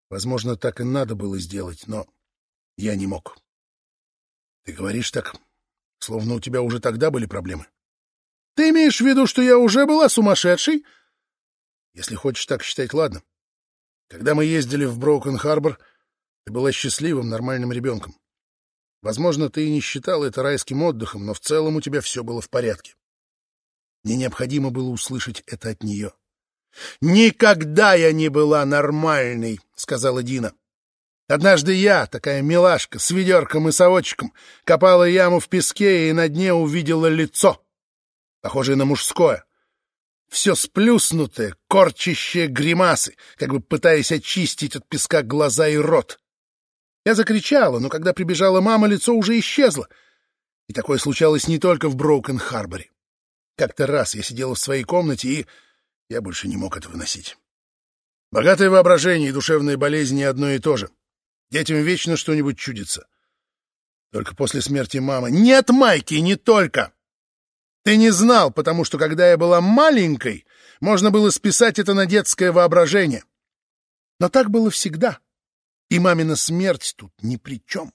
Возможно, так и надо было сделать, но я не мог. Ты говоришь так, словно у тебя уже тогда были проблемы. Ты имеешь в виду, что я уже была сумасшедшей? Если хочешь так считать, ладно. Когда мы ездили в Броукен-Харбор, ты была счастливым, нормальным ребенком. Возможно, ты и не считал это райским отдыхом, но в целом у тебя все было в порядке. Мне необходимо было услышать это от нее. «Никогда я не была нормальной», — сказала Дина. «Однажды я, такая милашка, с ведерком и совочком, копала яму в песке и на дне увидела лицо, похожее на мужское. Все сплюснутое, корчащее гримасы, как бы пытаясь очистить от песка глаза и рот. Я закричала, но когда прибежала мама, лицо уже исчезло. И такое случалось не только в Броукен-Харборе. Как-то раз я сидела в своей комнате и я больше не мог это выносить. Богатое воображение и душевные болезни одно и то же. Детям вечно что-нибудь чудится. Только после смерти мамы... Нет, Майки, не только! Ты не знал, потому что, когда я была маленькой, можно было списать это на детское воображение. Но так было всегда. И мамина смерть тут ни при чем.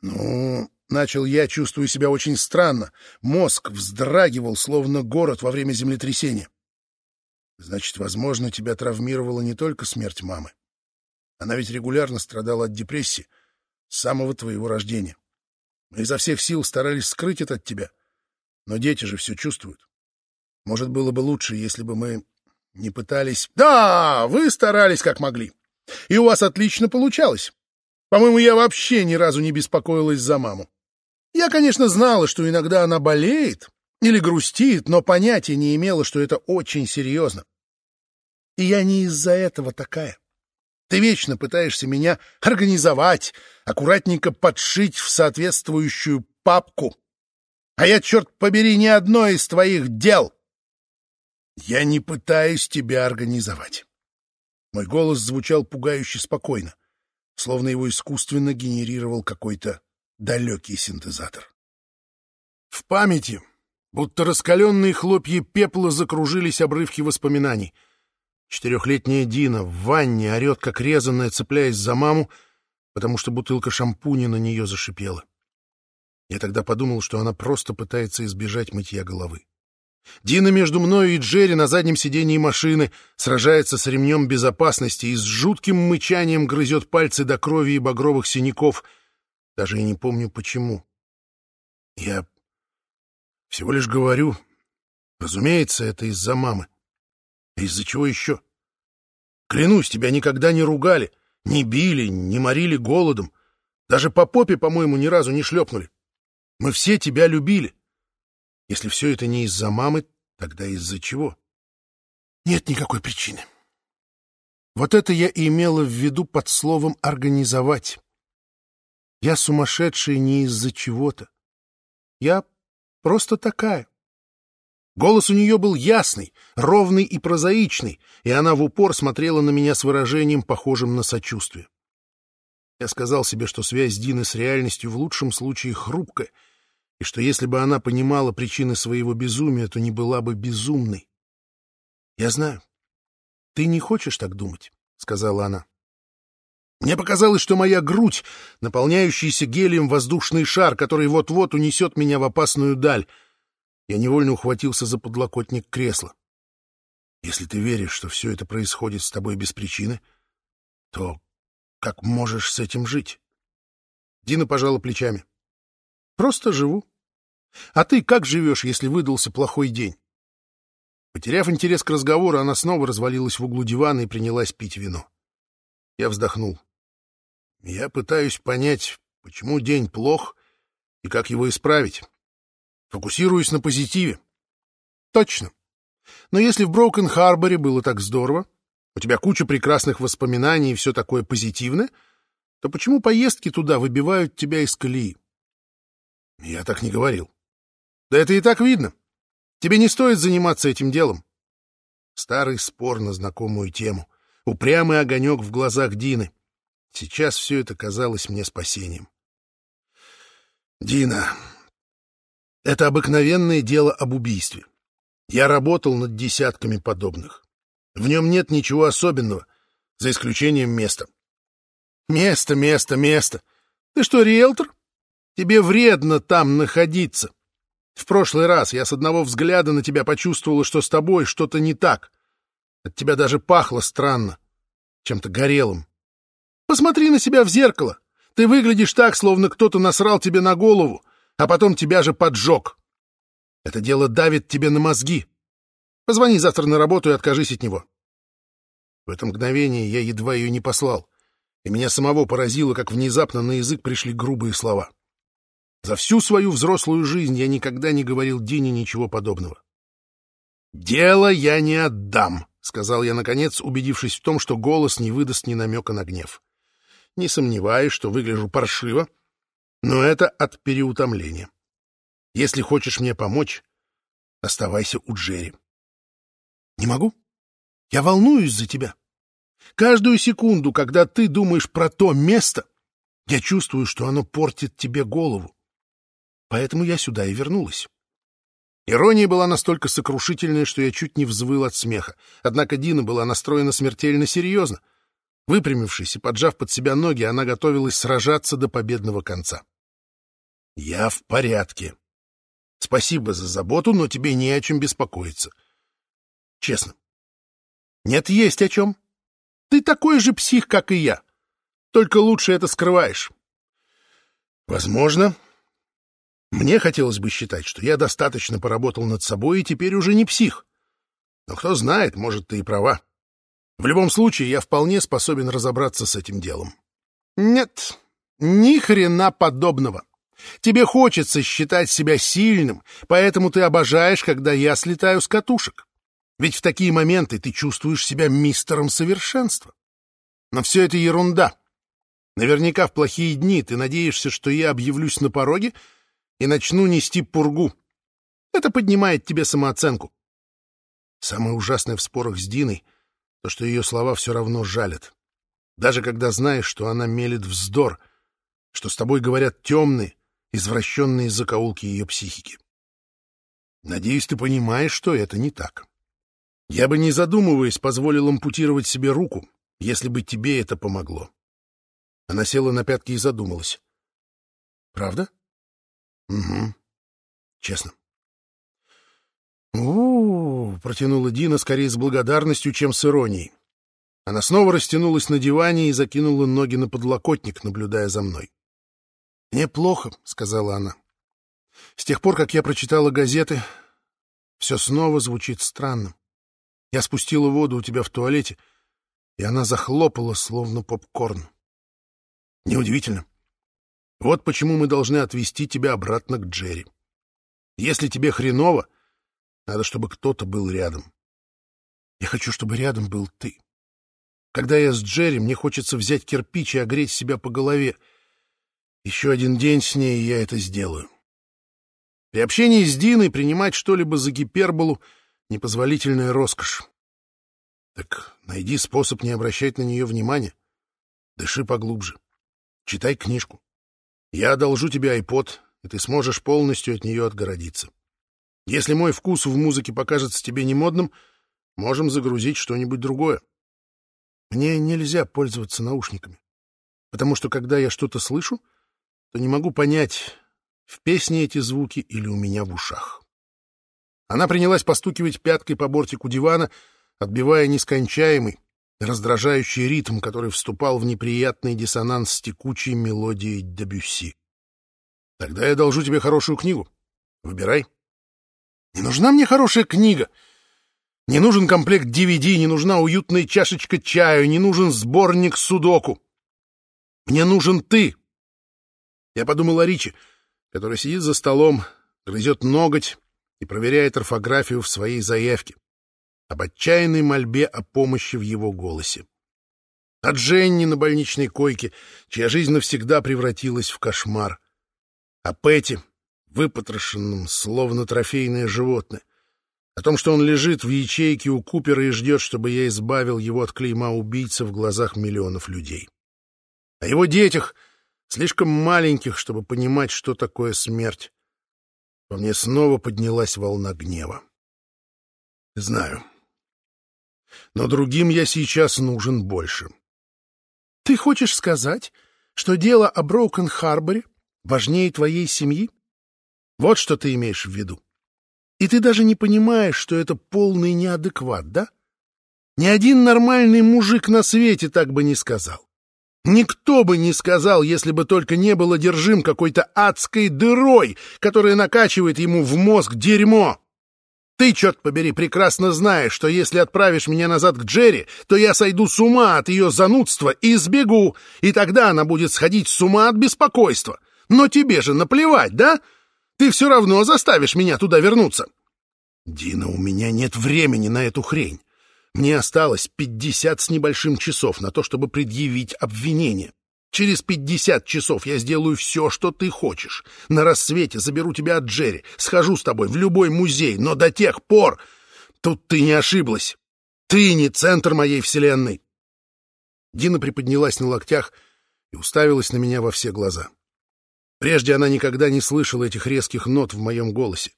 Ну, Начал я, чувствую себя очень странно. Мозг вздрагивал, словно город во время землетрясения. Значит, возможно, тебя травмировала не только смерть мамы. Она ведь регулярно страдала от депрессии с самого твоего рождения. Мы изо всех сил старались скрыть это от тебя. Но дети же все чувствуют. Может, было бы лучше, если бы мы не пытались... Да, вы старались как могли. И у вас отлично получалось. По-моему, я вообще ни разу не беспокоилась за маму. Я, конечно, знала, что иногда она болеет или грустит, но понятия не имела, что это очень серьезно. И я не из-за этого такая. Ты вечно пытаешься меня организовать, аккуратненько подшить в соответствующую папку. А я, черт побери, ни одно из твоих дел. Я не пытаюсь тебя организовать. Мой голос звучал пугающе спокойно, словно его искусственно генерировал какой-то далекий синтезатор. В памяти, будто раскаленные хлопья пепла, закружились обрывки воспоминаний. Четырехлетняя Дина в ванне орет, как резаная, цепляясь за маму, потому что бутылка шампуня на нее зашипела. Я тогда подумал, что она просто пытается избежать мытья головы. Дина между мною и Джерри на заднем сидении машины сражается с ремнем безопасности и с жутким мычанием грызет пальцы до крови и багровых синяков — даже и не помню, почему. Я всего лишь говорю, разумеется, это из-за мамы. Из-за чего еще? Клянусь, тебя никогда не ругали, не били, не морили голодом. Даже по попе, по-моему, ни разу не шлепнули. Мы все тебя любили. Если все это не из-за мамы, Тогда из-за чего? Нет никакой причины. Вот это я и имела в виду под словом «организовать». Я сумасшедшая не из-за чего-то. Я просто такая. Голос у нее был ясный, ровный и прозаичный, и она в упор смотрела на меня с выражением, похожим на сочувствие. Я сказал себе, что связь Дины с реальностью в лучшем случае хрупкая, и что если бы она понимала причины своего безумия, то не была бы безумной. Я знаю. Ты не хочешь так думать, — сказала она. Мне показалось, что моя грудь, наполняющийся гелием воздушный шар, который вот-вот унесет меня в опасную даль. Я невольно ухватился за подлокотник кресла. Если ты веришь, что все это происходит с тобой без причины, то как можешь с этим жить? Дина пожала плечами. Просто живу. А ты как живешь, если выдался плохой день? Потеряв интерес к разговору, она снова развалилась в углу дивана и принялась пить вино. Я вздохнул. Я пытаюсь понять, почему день плох и как его исправить. Фокусируюсь на позитиве. Точно. Но если в Броукен-Харборе было так здорово, у тебя куча прекрасных воспоминаний и все такое позитивное, то почему поездки туда выбивают тебя из колеи? Я так не говорил. Да это и так видно. Тебе не стоит заниматься этим делом. Старый спор на знакомую тему. Упрямый огонек в глазах Дины. Сейчас все это казалось мне спасением. Дина, это обыкновенное дело об убийстве. Я работал над десятками подобных. В нем нет ничего особенного, за исключением места. Место, место, место. Ты что, риэлтор? Тебе вредно там находиться. В прошлый раз я с одного взгляда на тебя почувствовала, что с тобой что-то не так. От тебя даже пахло странно, чем-то горелым. Посмотри на себя в зеркало. Ты выглядишь так, словно кто-то насрал тебе на голову, а потом тебя же поджег. Это дело давит тебе на мозги. Позвони завтра на работу и откажись от него. В это мгновение я едва ее не послал, и меня самого поразило, как внезапно на язык пришли грубые слова. За всю свою взрослую жизнь я никогда не говорил Дине ничего подобного. «Дело я не отдам», — сказал я, наконец, убедившись в том, что голос не выдаст ни намека на гнев. Не сомневаюсь, что выгляжу паршиво, но это от переутомления. Если хочешь мне помочь, оставайся у Джерри. Не могу. Я волнуюсь за тебя. Каждую секунду, когда ты думаешь про то место, я чувствую, что оно портит тебе голову. Поэтому я сюда и вернулась. Ирония была настолько сокрушительной, что я чуть не взвыл от смеха. Однако Дина была настроена смертельно серьезно. Выпрямившись и поджав под себя ноги, она готовилась сражаться до победного конца. «Я в порядке. Спасибо за заботу, но тебе не о чем беспокоиться. Честно. Нет, есть о чем. Ты такой же псих, как и я. Только лучше это скрываешь. Возможно, мне хотелось бы считать, что я достаточно поработал над собой и теперь уже не псих. Но кто знает, может, ты и права. В любом случае, я вполне способен разобраться с этим делом. Нет, ни хрена подобного. Тебе хочется считать себя сильным, поэтому ты обожаешь, когда я слетаю с катушек. Ведь в такие моменты ты чувствуешь себя мистером совершенства. Но все это ерунда. Наверняка в плохие дни ты надеешься, что я объявлюсь на пороге — и начну нести пургу. Это поднимает тебе самооценку. Самое ужасное в спорах с Диной — то, что ее слова все равно жалят. Даже когда знаешь, что она мелет вздор, что с тобой говорят темные, извращенные закоулки ее психики. Надеюсь, ты понимаешь, что это не так. Я бы, не задумываясь, позволил ампутировать себе руку, если бы тебе это помогло. Она села на пятки и задумалась. «Правда?» Угу. Честно. У, протянула Дина скорее с благодарностью, чем с иронией. Она снова растянулась на диване и закинула ноги на подлокотник, наблюдая за мной. «Мне плохо», — сказала она. «С тех пор, как я прочитала газеты, все снова звучит странным. Я спустила воду у тебя в туалете, и она захлопала, словно попкорн. Неудивительно. Вот почему мы должны отвезти тебя обратно к Джерри. Если тебе хреново, Надо, чтобы кто-то был рядом. Я хочу, чтобы рядом был ты. Когда я с Джерри, мне хочется взять кирпич и огреть себя по голове. Еще один день с ней, и я это сделаю. При общении с Диной принимать что-либо за гиперболу — непозволительная роскошь. Так найди способ не обращать на нее внимания. Дыши поглубже. Читай книжку. Я одолжу тебе айпод, и ты сможешь полностью от нее отгородиться. Если мой вкус в музыке покажется тебе немодным, можем загрузить что-нибудь другое. Мне нельзя пользоваться наушниками, потому что когда я что-то слышу, то не могу понять, в песне эти звуки или у меня в ушах. Она принялась постукивать пяткой по бортику дивана, отбивая нескончаемый, раздражающий ритм, который вступал в неприятный диссонанс с текучей мелодией Дебюсси. «Тогда я должу тебе хорошую книгу. Выбирай». «Не нужна мне хорошая книга. Не нужен комплект DVD, не нужна уютная чашечка чаю, не нужен сборник судоку. Мне нужен ты». Я подумал о Ричи, который сидит за столом, грызет ноготь и проверяет орфографию в своей заявке об отчаянной мольбе о помощи в его голосе. О Дженни на больничной койке, чья жизнь навсегда превратилась в кошмар. О Пэти, выпотрошенном, словно трофейное животное. О том, что он лежит в ячейке у Купера и ждет, чтобы я избавил его от клейма убийцы в глазах миллионов людей. О его детях, слишком маленьких, чтобы понимать, что такое смерть. Во мне снова поднялась волна гнева. Знаю, но другим я сейчас нужен больше. Ты хочешь сказать, что дело о Броукен-Харборе важнее твоей семьи? Вот что ты имеешь в виду. И ты даже не понимаешь, что это полный неадекват, да? Ни один нормальный мужик на свете так бы не сказал. Никто бы не сказал, если бы только не был одержим какой-то адской дырой, которая накачивает ему в мозг дерьмо. Ты, черт побери, прекрасно знаешь, что если отправишь меня назад к Джерри, то я сойду с ума от ее занудства и сбегу, и тогда она будет сходить с ума от беспокойства. Но тебе же наплевать, да? Ты все равно заставишь меня туда вернуться. Дина, у меня нет времени на эту хрень. Мне осталось пятьдесят с небольшим часов на то, чтобы предъявить обвинение. Через пятьдесят часов я сделаю все, что ты хочешь. На рассвете заберу тебя от Джерри, схожу с тобой в любой музей, но до тех пор... Тут ты не ошиблась. Ты не центр моей вселенной. Дина приподнялась на локтях и уставилась на меня во все глаза. Прежде она никогда не слышала этих резких нот в моем голосе.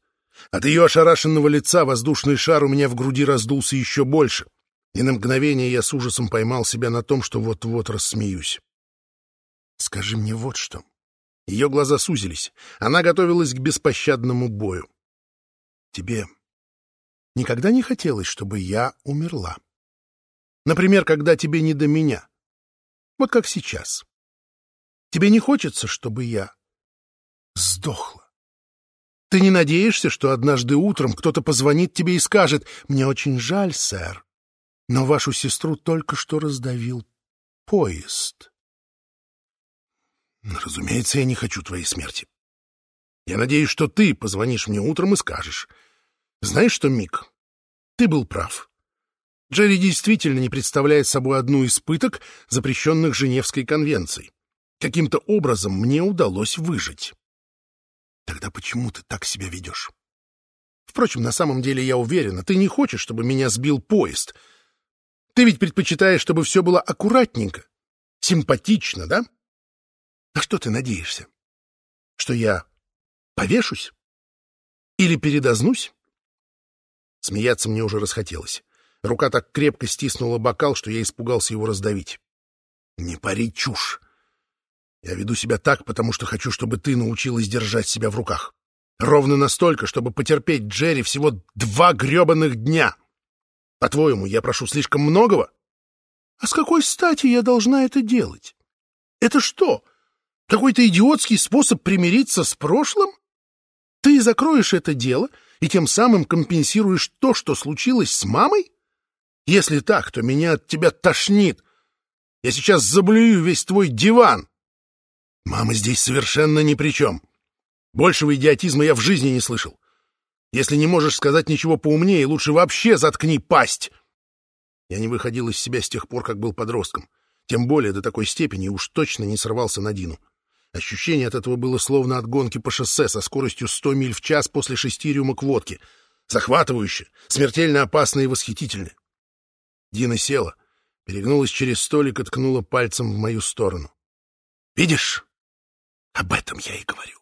От ее ошарашенного лица воздушный шар у меня в груди раздулся еще больше, и на мгновение я с ужасом поймал себя на том, что вот-вот рассмеюсь. Скажи мне вот что. Ее глаза сузились. Она готовилась к беспощадному бою. Тебе никогда не хотелось, чтобы я умерла? Например, когда тебе не до меня. Вот как сейчас. Тебе не хочется, чтобы я сдохла? Ты не надеешься, что однажды утром кто-то позвонит тебе и скажет, «Мне очень жаль, сэр, но вашу сестру только что раздавил поезд». Разумеется, я не хочу твоей смерти. Я надеюсь, что ты позвонишь мне утром и скажешь. Знаешь что, Мик, ты был прав. Джерри действительно не представляет собой одну из пыток, запрещенных Женевской конвенцией. Каким-то образом мне удалось выжить. Тогда почему ты так себя ведешь? Впрочем, на самом деле я уверена, ты не хочешь, чтобы меня сбил поезд. Ты ведь предпочитаешь, чтобы все было аккуратненько, симпатично, да? На что ты надеешься? Что я повешусь? Или передознусь? Смеяться мне уже расхотелось. Рука так крепко стиснула бокал, что я испугался его раздавить. Не пари чушь. Я веду себя так, потому что хочу, чтобы ты научилась держать себя в руках. Ровно настолько, чтобы потерпеть Джерри всего два гребаных дня. По-твоему, я прошу слишком многого? А с какой стати я должна это делать? Это что, какой-то идиотский способ примириться с прошлым? Ты закроешь это дело и тем самым компенсируешь то, что случилось с мамой? Если так, то меня от тебя тошнит. Я сейчас заблюю весь твой диван. Мама здесь совершенно ни при чем. Большего идиотизма я в жизни не слышал. Если не можешь сказать ничего поумнее, лучше вообще заткни пасть. Я не выходил из себя с тех пор, как был подростком. Тем более до такой степени уж точно не сорвался на Дину. Ощущение от этого было словно от гонки по шоссе со скоростью 100 миль в час после шести рюмок водки. Захватывающе, смертельно опасно и восхитительно. Дина села, перегнулась через столик и ткнула пальцем в мою сторону. «Видишь? Об этом я и говорю.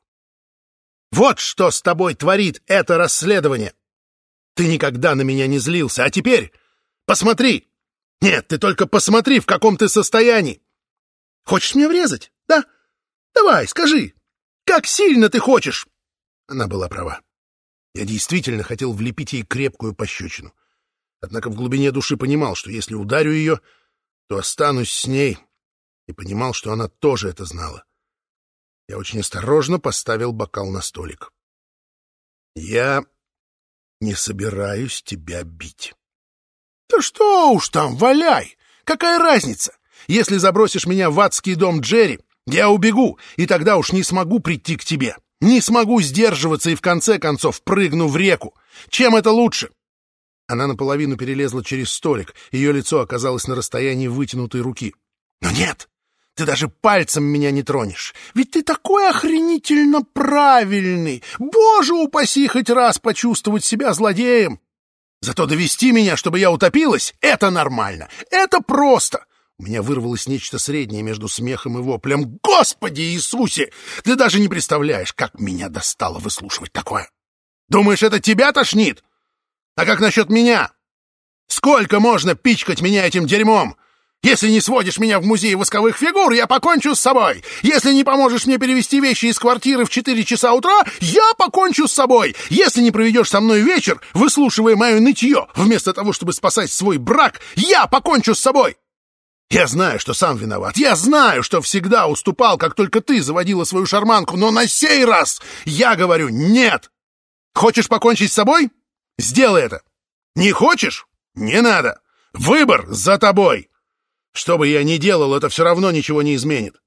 Вот что с тобой творит это расследование! Ты никогда на меня не злился, а теперь посмотри! Нет, ты только посмотри, в каком ты состоянии! Хочешь мне врезать, да?» Давай, скажи, как сильно ты хочешь?» Она была права. Я действительно хотел влепить ей крепкую пощечину. Однако в глубине души понимал, что если ударю ее, то останусь с ней, и понимал, что она тоже это знала. Я очень осторожно поставил бокал на столик. «Я не собираюсь тебя бить». «Да что уж там, валяй! Какая разница? Если забросишь меня в адский дом Джерри, я убегу, и тогда уж не смогу прийти к тебе. Не смогу сдерживаться и в конце концов прыгну в реку. Чем это лучше? Она наполовину перелезла через столик, ее лицо оказалось на расстоянии вытянутой руки. Но нет, ты даже пальцем меня не тронешь. Ведь ты такой охренительно правильный. Боже упаси хоть раз почувствовать себя злодеем. Зато довести меня, чтобы я утопилась, это нормально. Это просто. У меня вырвалось нечто среднее между смехом и воплем. «Господи Иисусе! Ты даже не представляешь, как меня достало выслушивать такое! Думаешь, это тебя тошнит? А как насчет меня? Сколько можно пичкать меня этим дерьмом? Если не сводишь меня в музей восковых фигур, я покончу с собой. Если не поможешь мне перевести вещи из квартиры в 4 часа утра, я покончу с собой. Если не проведешь со мной вечер, выслушивая мое нытье, вместо того, чтобы спасать свой брак, я покончу с собой. Я знаю, что сам виноват. Я знаю, что всегда уступал, как только ты заводила свою шарманку, но на сей раз я говорю «нет». Хочешь покончить с собой? Сделай это. Не хочешь? Не надо. Выбор за тобой. Что бы я ни делал, это все равно ничего не изменит.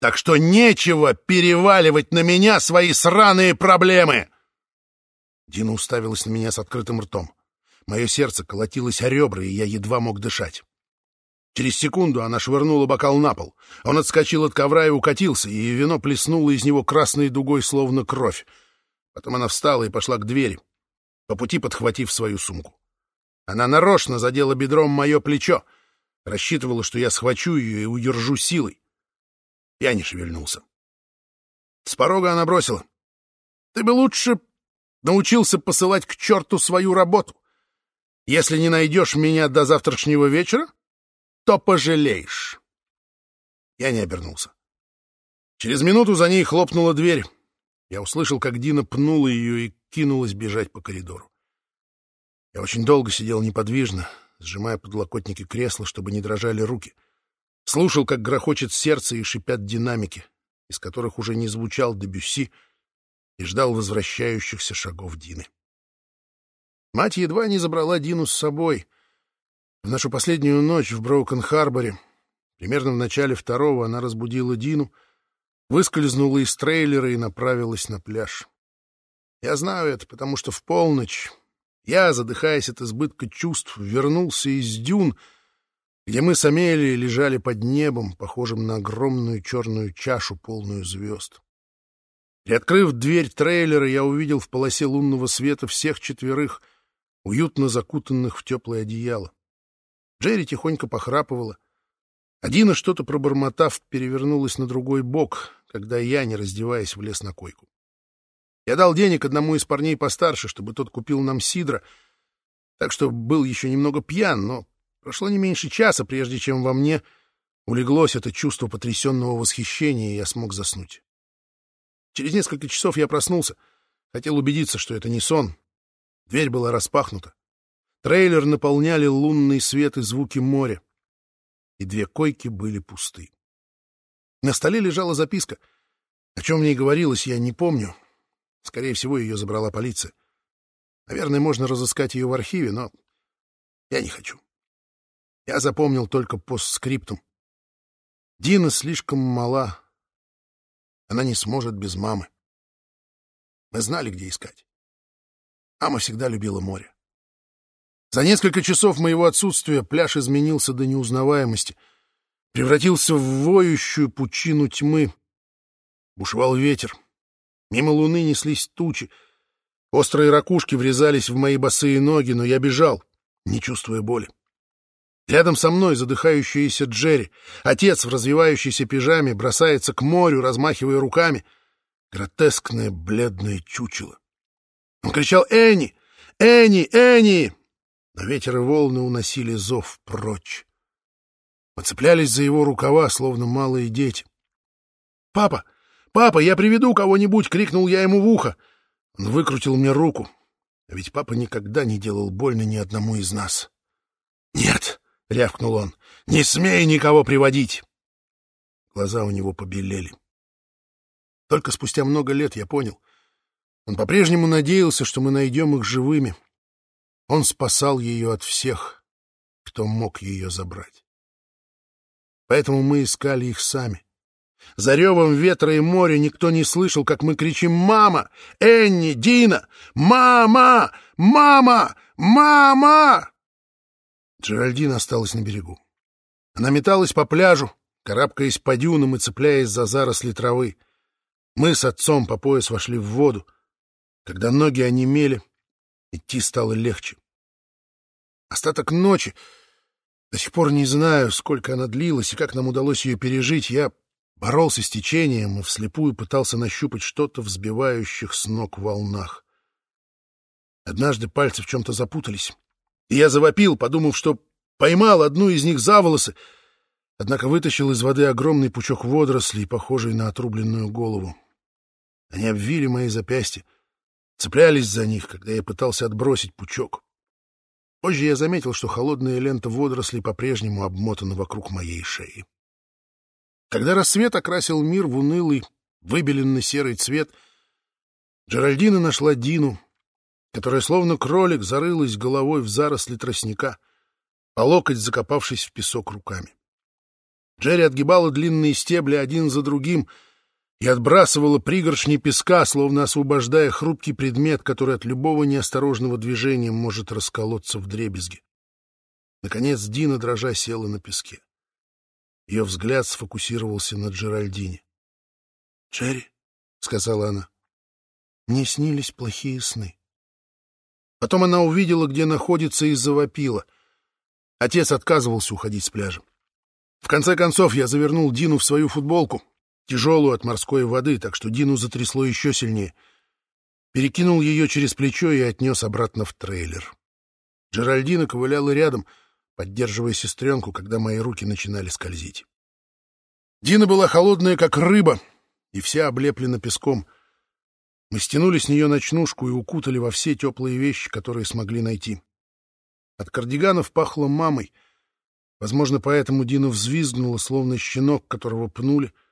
Так что нечего переваливать на меня свои сраные проблемы. Дина уставилась на меня с открытым ртом. Мое сердце колотилось о ребра, и я едва мог дышать. Через секунду она швырнула бокал на пол. Он отскочил от ковра и укатился, и вино плеснуло из него красной дугой, словно кровь. Потом она встала и пошла к двери, по пути подхватив свою сумку. Она нарочно задела бедром мое плечо, рассчитывала, что я схвачу ее и удержу силой. Я не шевельнулся. С порога она бросила. «Ты бы лучше научился посылать к черту свою работу. Если не найдешь меня до завтрашнего вечера, то пожалеешь. Я не обернулся. Через минуту за ней хлопнула дверь. Я услышал, как Дина пнула ее и кинулась бежать по коридору. Я очень долго сидел неподвижно, сжимая подлокотники кресла, чтобы не дрожали руки. Слушал, как грохочет сердце и шипят динамики, из которых уже не звучал Дебюсси, и ждал возвращающихся шагов Дины. Мать едва не забрала Дину с собой. В нашу последнюю ночь в Броукен-Харборе, примерно в начале второго, она разбудила Дину, выскользнула из трейлера и направилась на пляж. Я знаю это, потому что в полночь я, задыхаясь от избытка чувств, вернулся из дюн, где мы с Амелией лежали под небом, похожим на огромную черную чашу, полную звезд. Приоткрыв дверь трейлера, я увидел в полосе лунного света всех четверых, уютно закутанных в теплое одеяло. Джерри тихонько похрапывала. Адина, что-то пробормотав, перевернулась на другой бок, когда я, не раздеваясь, влез на койку. Я дал денег одному из парней постарше, чтобы тот купил нам сидра, так что был еще немного пьян, но прошло не меньше часа, прежде чем во мне улеглось это чувство потрясенного восхищения, и я смог заснуть. Через несколько часов я проснулся, хотел убедиться, что это не сон. Дверь была распахнута. Трейлер наполняли лунный свет и звуки моря, и две койки были пусты. На столе лежала записка. О чем в ней говорилось, я не помню. Скорее всего, ее забрала полиция. Наверное, можно разыскать ее в архиве, но я не хочу. Я запомнил только постскриптум. Дина слишком мала. Она не сможет без мамы. Мы знали, где искать. Мама всегда любила море. За несколько часов моего отсутствия пляж изменился до неузнаваемости, превратился в воющую пучину тьмы. Бушевал ветер. Мимо луны неслись тучи. Острые ракушки врезались в мои босые ноги, но я бежал, не чувствуя боли. Рядом со мной задыхающийся Джерри. Отец в развивающейся пижаме бросается к морю, размахивая руками. Гротескное бледное чучело. Он кричал «Энни! Энни! Энни!» Но ветер и волны уносили зов прочь. Мы цеплялись за его рукава, словно малые дети. «Папа! Папа, я приведу кого-нибудь!» — крикнул я ему в ухо. Он выкрутил мне руку. А ведь папа никогда не делал больно ни одному из нас. «Нет!» — рявкнул он. «Не смей никого приводить!» Глаза у него побелели. Только спустя много лет я понял. Он по-прежнему надеялся, что мы найдем их живыми. Он спасал ее от всех, кто мог ее забрать. Поэтому мы искали их сами. За ревом ветра и моря никто не слышал, как мы кричим «Мама! Энни! Дина! Мама! Мама! Мама!» Джеральдин осталась на берегу. Она металась по пляжу, карабкаясь по дюнам и цепляясь за заросли травы. Мы с отцом по пояс вошли в воду. Когда ноги онемели, идти стало легче. Остаток ночи, до сих пор не знаю, сколько она длилась и как нам удалось ее пережить, я боролся с течением и вслепую пытался нащупать что-то в сбивающих с ног волнах. Однажды пальцы в чем-то запутались, и я завопил, подумав, что поймал одну из них за волосы, однако вытащил из воды огромный пучок водорослей, похожий на отрубленную голову. Они обвили мои запястья, цеплялись за них, когда я пытался отбросить пучок. Позже я заметил, что холодная лента водорослей по-прежнему обмотана вокруг моей шеи. Когда рассвет окрасил мир в унылый, выбеленный серый цвет, Джеральдина нашла Дину, которая словно кролик зарылась головой в заросли тростника, по локоть закопавшись в песок руками. Джерри отгибала длинные стебли один за другим — и отбрасывала пригоршни песка, словно освобождая хрупкий предмет, который от любого неосторожного движения может расколоться в дребезги. Наконец Дина, дрожа, села на песке. Ее взгляд сфокусировался на Джеральдине. — Джерри, — сказала она, — мне снились плохие сны. Потом она увидела, где находится, и завопила. Отец отказывался уходить с пляжа. В конце концов я завернул Дину в свою футболку, тяжелую от морской воды, так что Дину затрясло еще сильнее. Перекинул ее через плечо и отнес обратно в трейлер. Джеральдина ковыляла рядом, поддерживая сестренку, когда мои руки начинали скользить. Дина была холодная, как рыба, и вся облеплена песком. Мы стянули с нее ночнушку и укутали во все теплые вещи, которые смогли найти. От кардиганов пахло мамой. Возможно, поэтому Дина взвизгнула, словно щенок, которого пнули —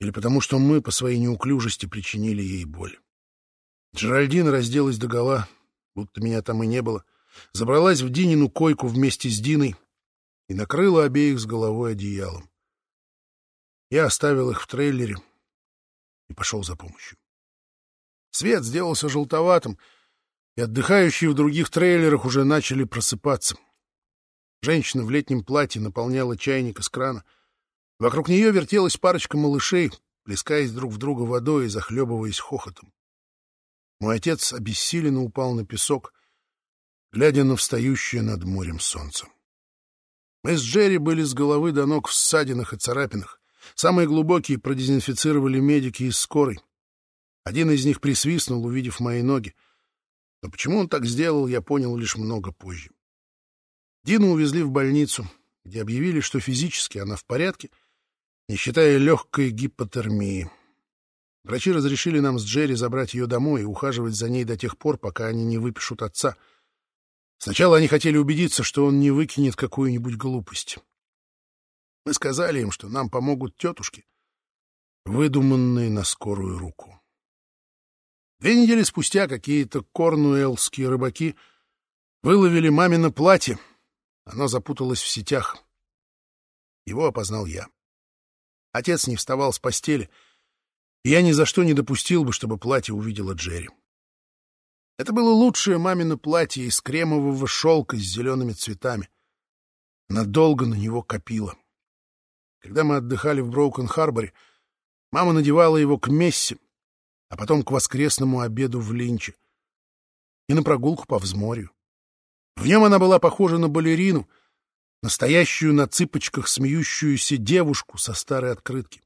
или потому что мы по своей неуклюжести причинили ей боль. Джеральдина разделась догола, будто меня там и не было, забралась в Динину койку вместе с Диной и накрыла обеих с головой одеялом. Я оставил их в трейлере и пошел за помощью. Свет сделался желтоватым, и отдыхающие в других трейлерах уже начали просыпаться. Женщина в летнем платье наполняла чайник из крана — Вокруг нее вертелась парочка малышей, плескаясь друг в друга водой и захлебываясь хохотом. Мой отец обессиленно упал на песок, глядя на встающее над морем солнце. Мы с Джерри были с головы до ног в ссадинах и царапинах. Самые глубокие продезинфицировали медики из скорой. Один из них присвистнул, увидев мои ноги. Но почему он так сделал, я понял лишь много позже. Дину увезли в больницу, где объявили, что физически она в порядке — не считая легкой гипотермии. Врачи разрешили нам с Джерри забрать ее домой и ухаживать за ней до тех пор, пока они не выпишут отца. Сначала они хотели убедиться, что он не выкинет какую-нибудь глупость. Мы сказали им, что нам помогут тетушки, выдуманные на скорую руку. Две недели спустя какие-то корнуэллские рыбаки выловили мамино платье. Оно запуталось в сетях. Его опознал я. Отец не вставал с постели, и я ни за что не допустил бы, чтобы платье увидела Джерри. Это было лучшее мамино платье из кремового шелка с зелеными цветами. Она долго на него копила. Когда мы отдыхали в Броукен-Харборе, мама надевала его к мессе, а потом к воскресному обеду в Линче и на прогулку по взморью. В нем она была похожа на балерину, настоящую на цыпочках смеющуюся девушку со старой открытки.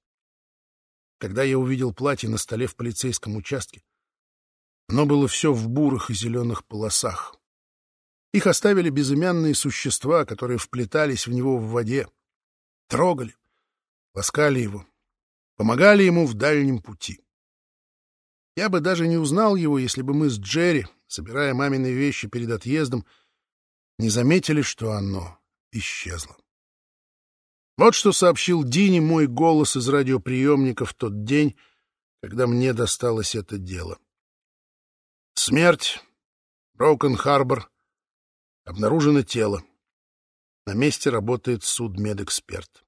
Когда я увидел платье на столе в полицейском участке, оно было все в бурых и зеленых полосах. Их оставили безымянные существа, которые вплетались в него в воде, трогали, ласкали его, помогали ему в дальнем пути. Я бы даже не узнал его, если бы мы с Джерри, собирая мамины вещи перед отъездом, не заметили, что оно исчезло. Вот что сообщил Дине мой голос из радиоприемника в тот день, когда мне досталось это дело. Смерть, Броукен-Харбор, обнаружено тело. На месте работает судмедэксперт.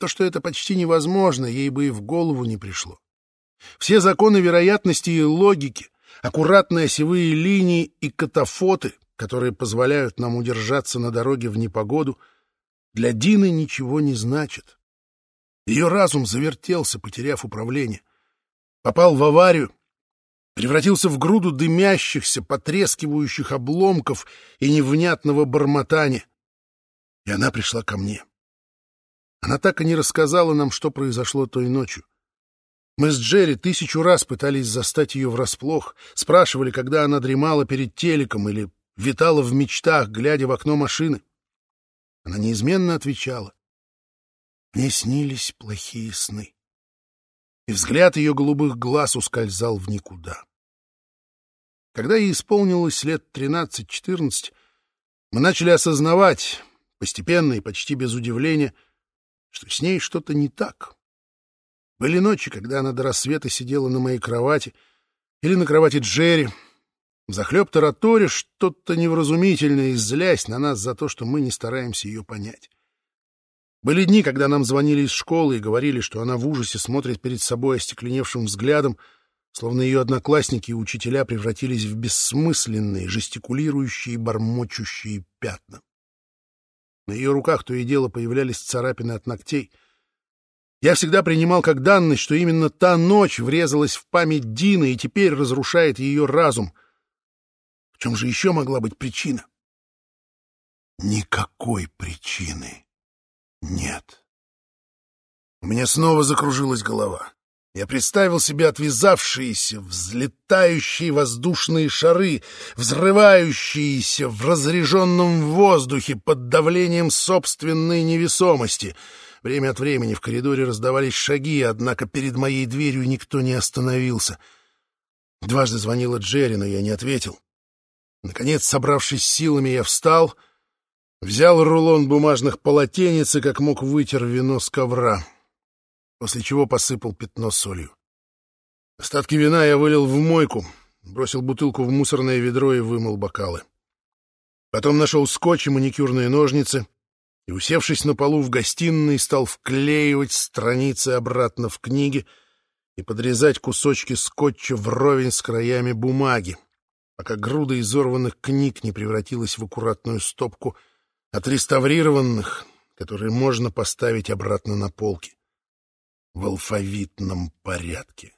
То, что это почти невозможно, ей бы и в голову не пришло. Все законы вероятности и логики, аккуратные осевые линии и катафоты, которые позволяют нам удержаться на дороге в непогоду, для Дины ничего не значат. Ее разум завертелся, потеряв управление. Попал в аварию, превратился в груду дымящихся, потрескивающих обломков и невнятного бормотания. И она пришла ко мне. Она так и не рассказала нам, что произошло той ночью. Мы с Джерри тысячу раз пытались застать ее врасплох, спрашивали, когда она дремала перед телеком или витала в мечтах, глядя в окно машины. Она неизменно отвечала. Мне снились плохие сны. И взгляд ее голубых глаз ускользал в никуда. Когда ей исполнилось лет тринадцать-четырнадцать, мы начали осознавать, постепенно и почти без удивления, что с ней что-то не так. Были ночи, когда она до рассвета сидела на моей кровати или на кровати Джерри, захлеб тараторе что-то невразумительное и злясь на нас за то, что мы не стараемся ее понять. Были дни, когда нам звонили из школы и говорили, что она в ужасе смотрит перед собой остекленевшим взглядом, словно ее одноклассники и учителя превратились в бессмысленные, жестикулирующие бормочущие пятна. На ее руках то и дело появлялись царапины от ногтей. Я всегда принимал как данность, что именно та ночь врезалась в память Дины и теперь разрушает ее разум. В чем же еще могла быть причина? Никакой причины нет. У меня снова закружилась голова. Я представил себе отвязавшиеся, взлетающие воздушные шары, взрывающиеся в разреженном воздухе под давлением собственной невесомости. Время от времени в коридоре раздавались шаги, однако перед моей дверью никто не остановился. Дважды звонила Джерри, но я не ответил. Наконец, собравшись силами, я встал, взял рулон бумажных полотенец и как мог вытер вино с ковра после чего посыпал пятно солью. Остатки вина я вылил в мойку, бросил бутылку в мусорное ведро и вымыл бокалы. Потом нашел скотч и маникюрные ножницы и, усевшись на полу в гостиной, стал вклеивать страницы обратно в книги и подрезать кусочки скотча вровень с краями бумаги, пока груда изорванных книг не превратилась в аккуратную стопку отреставрированных, которые можно поставить обратно на полки в алфавитном порядке.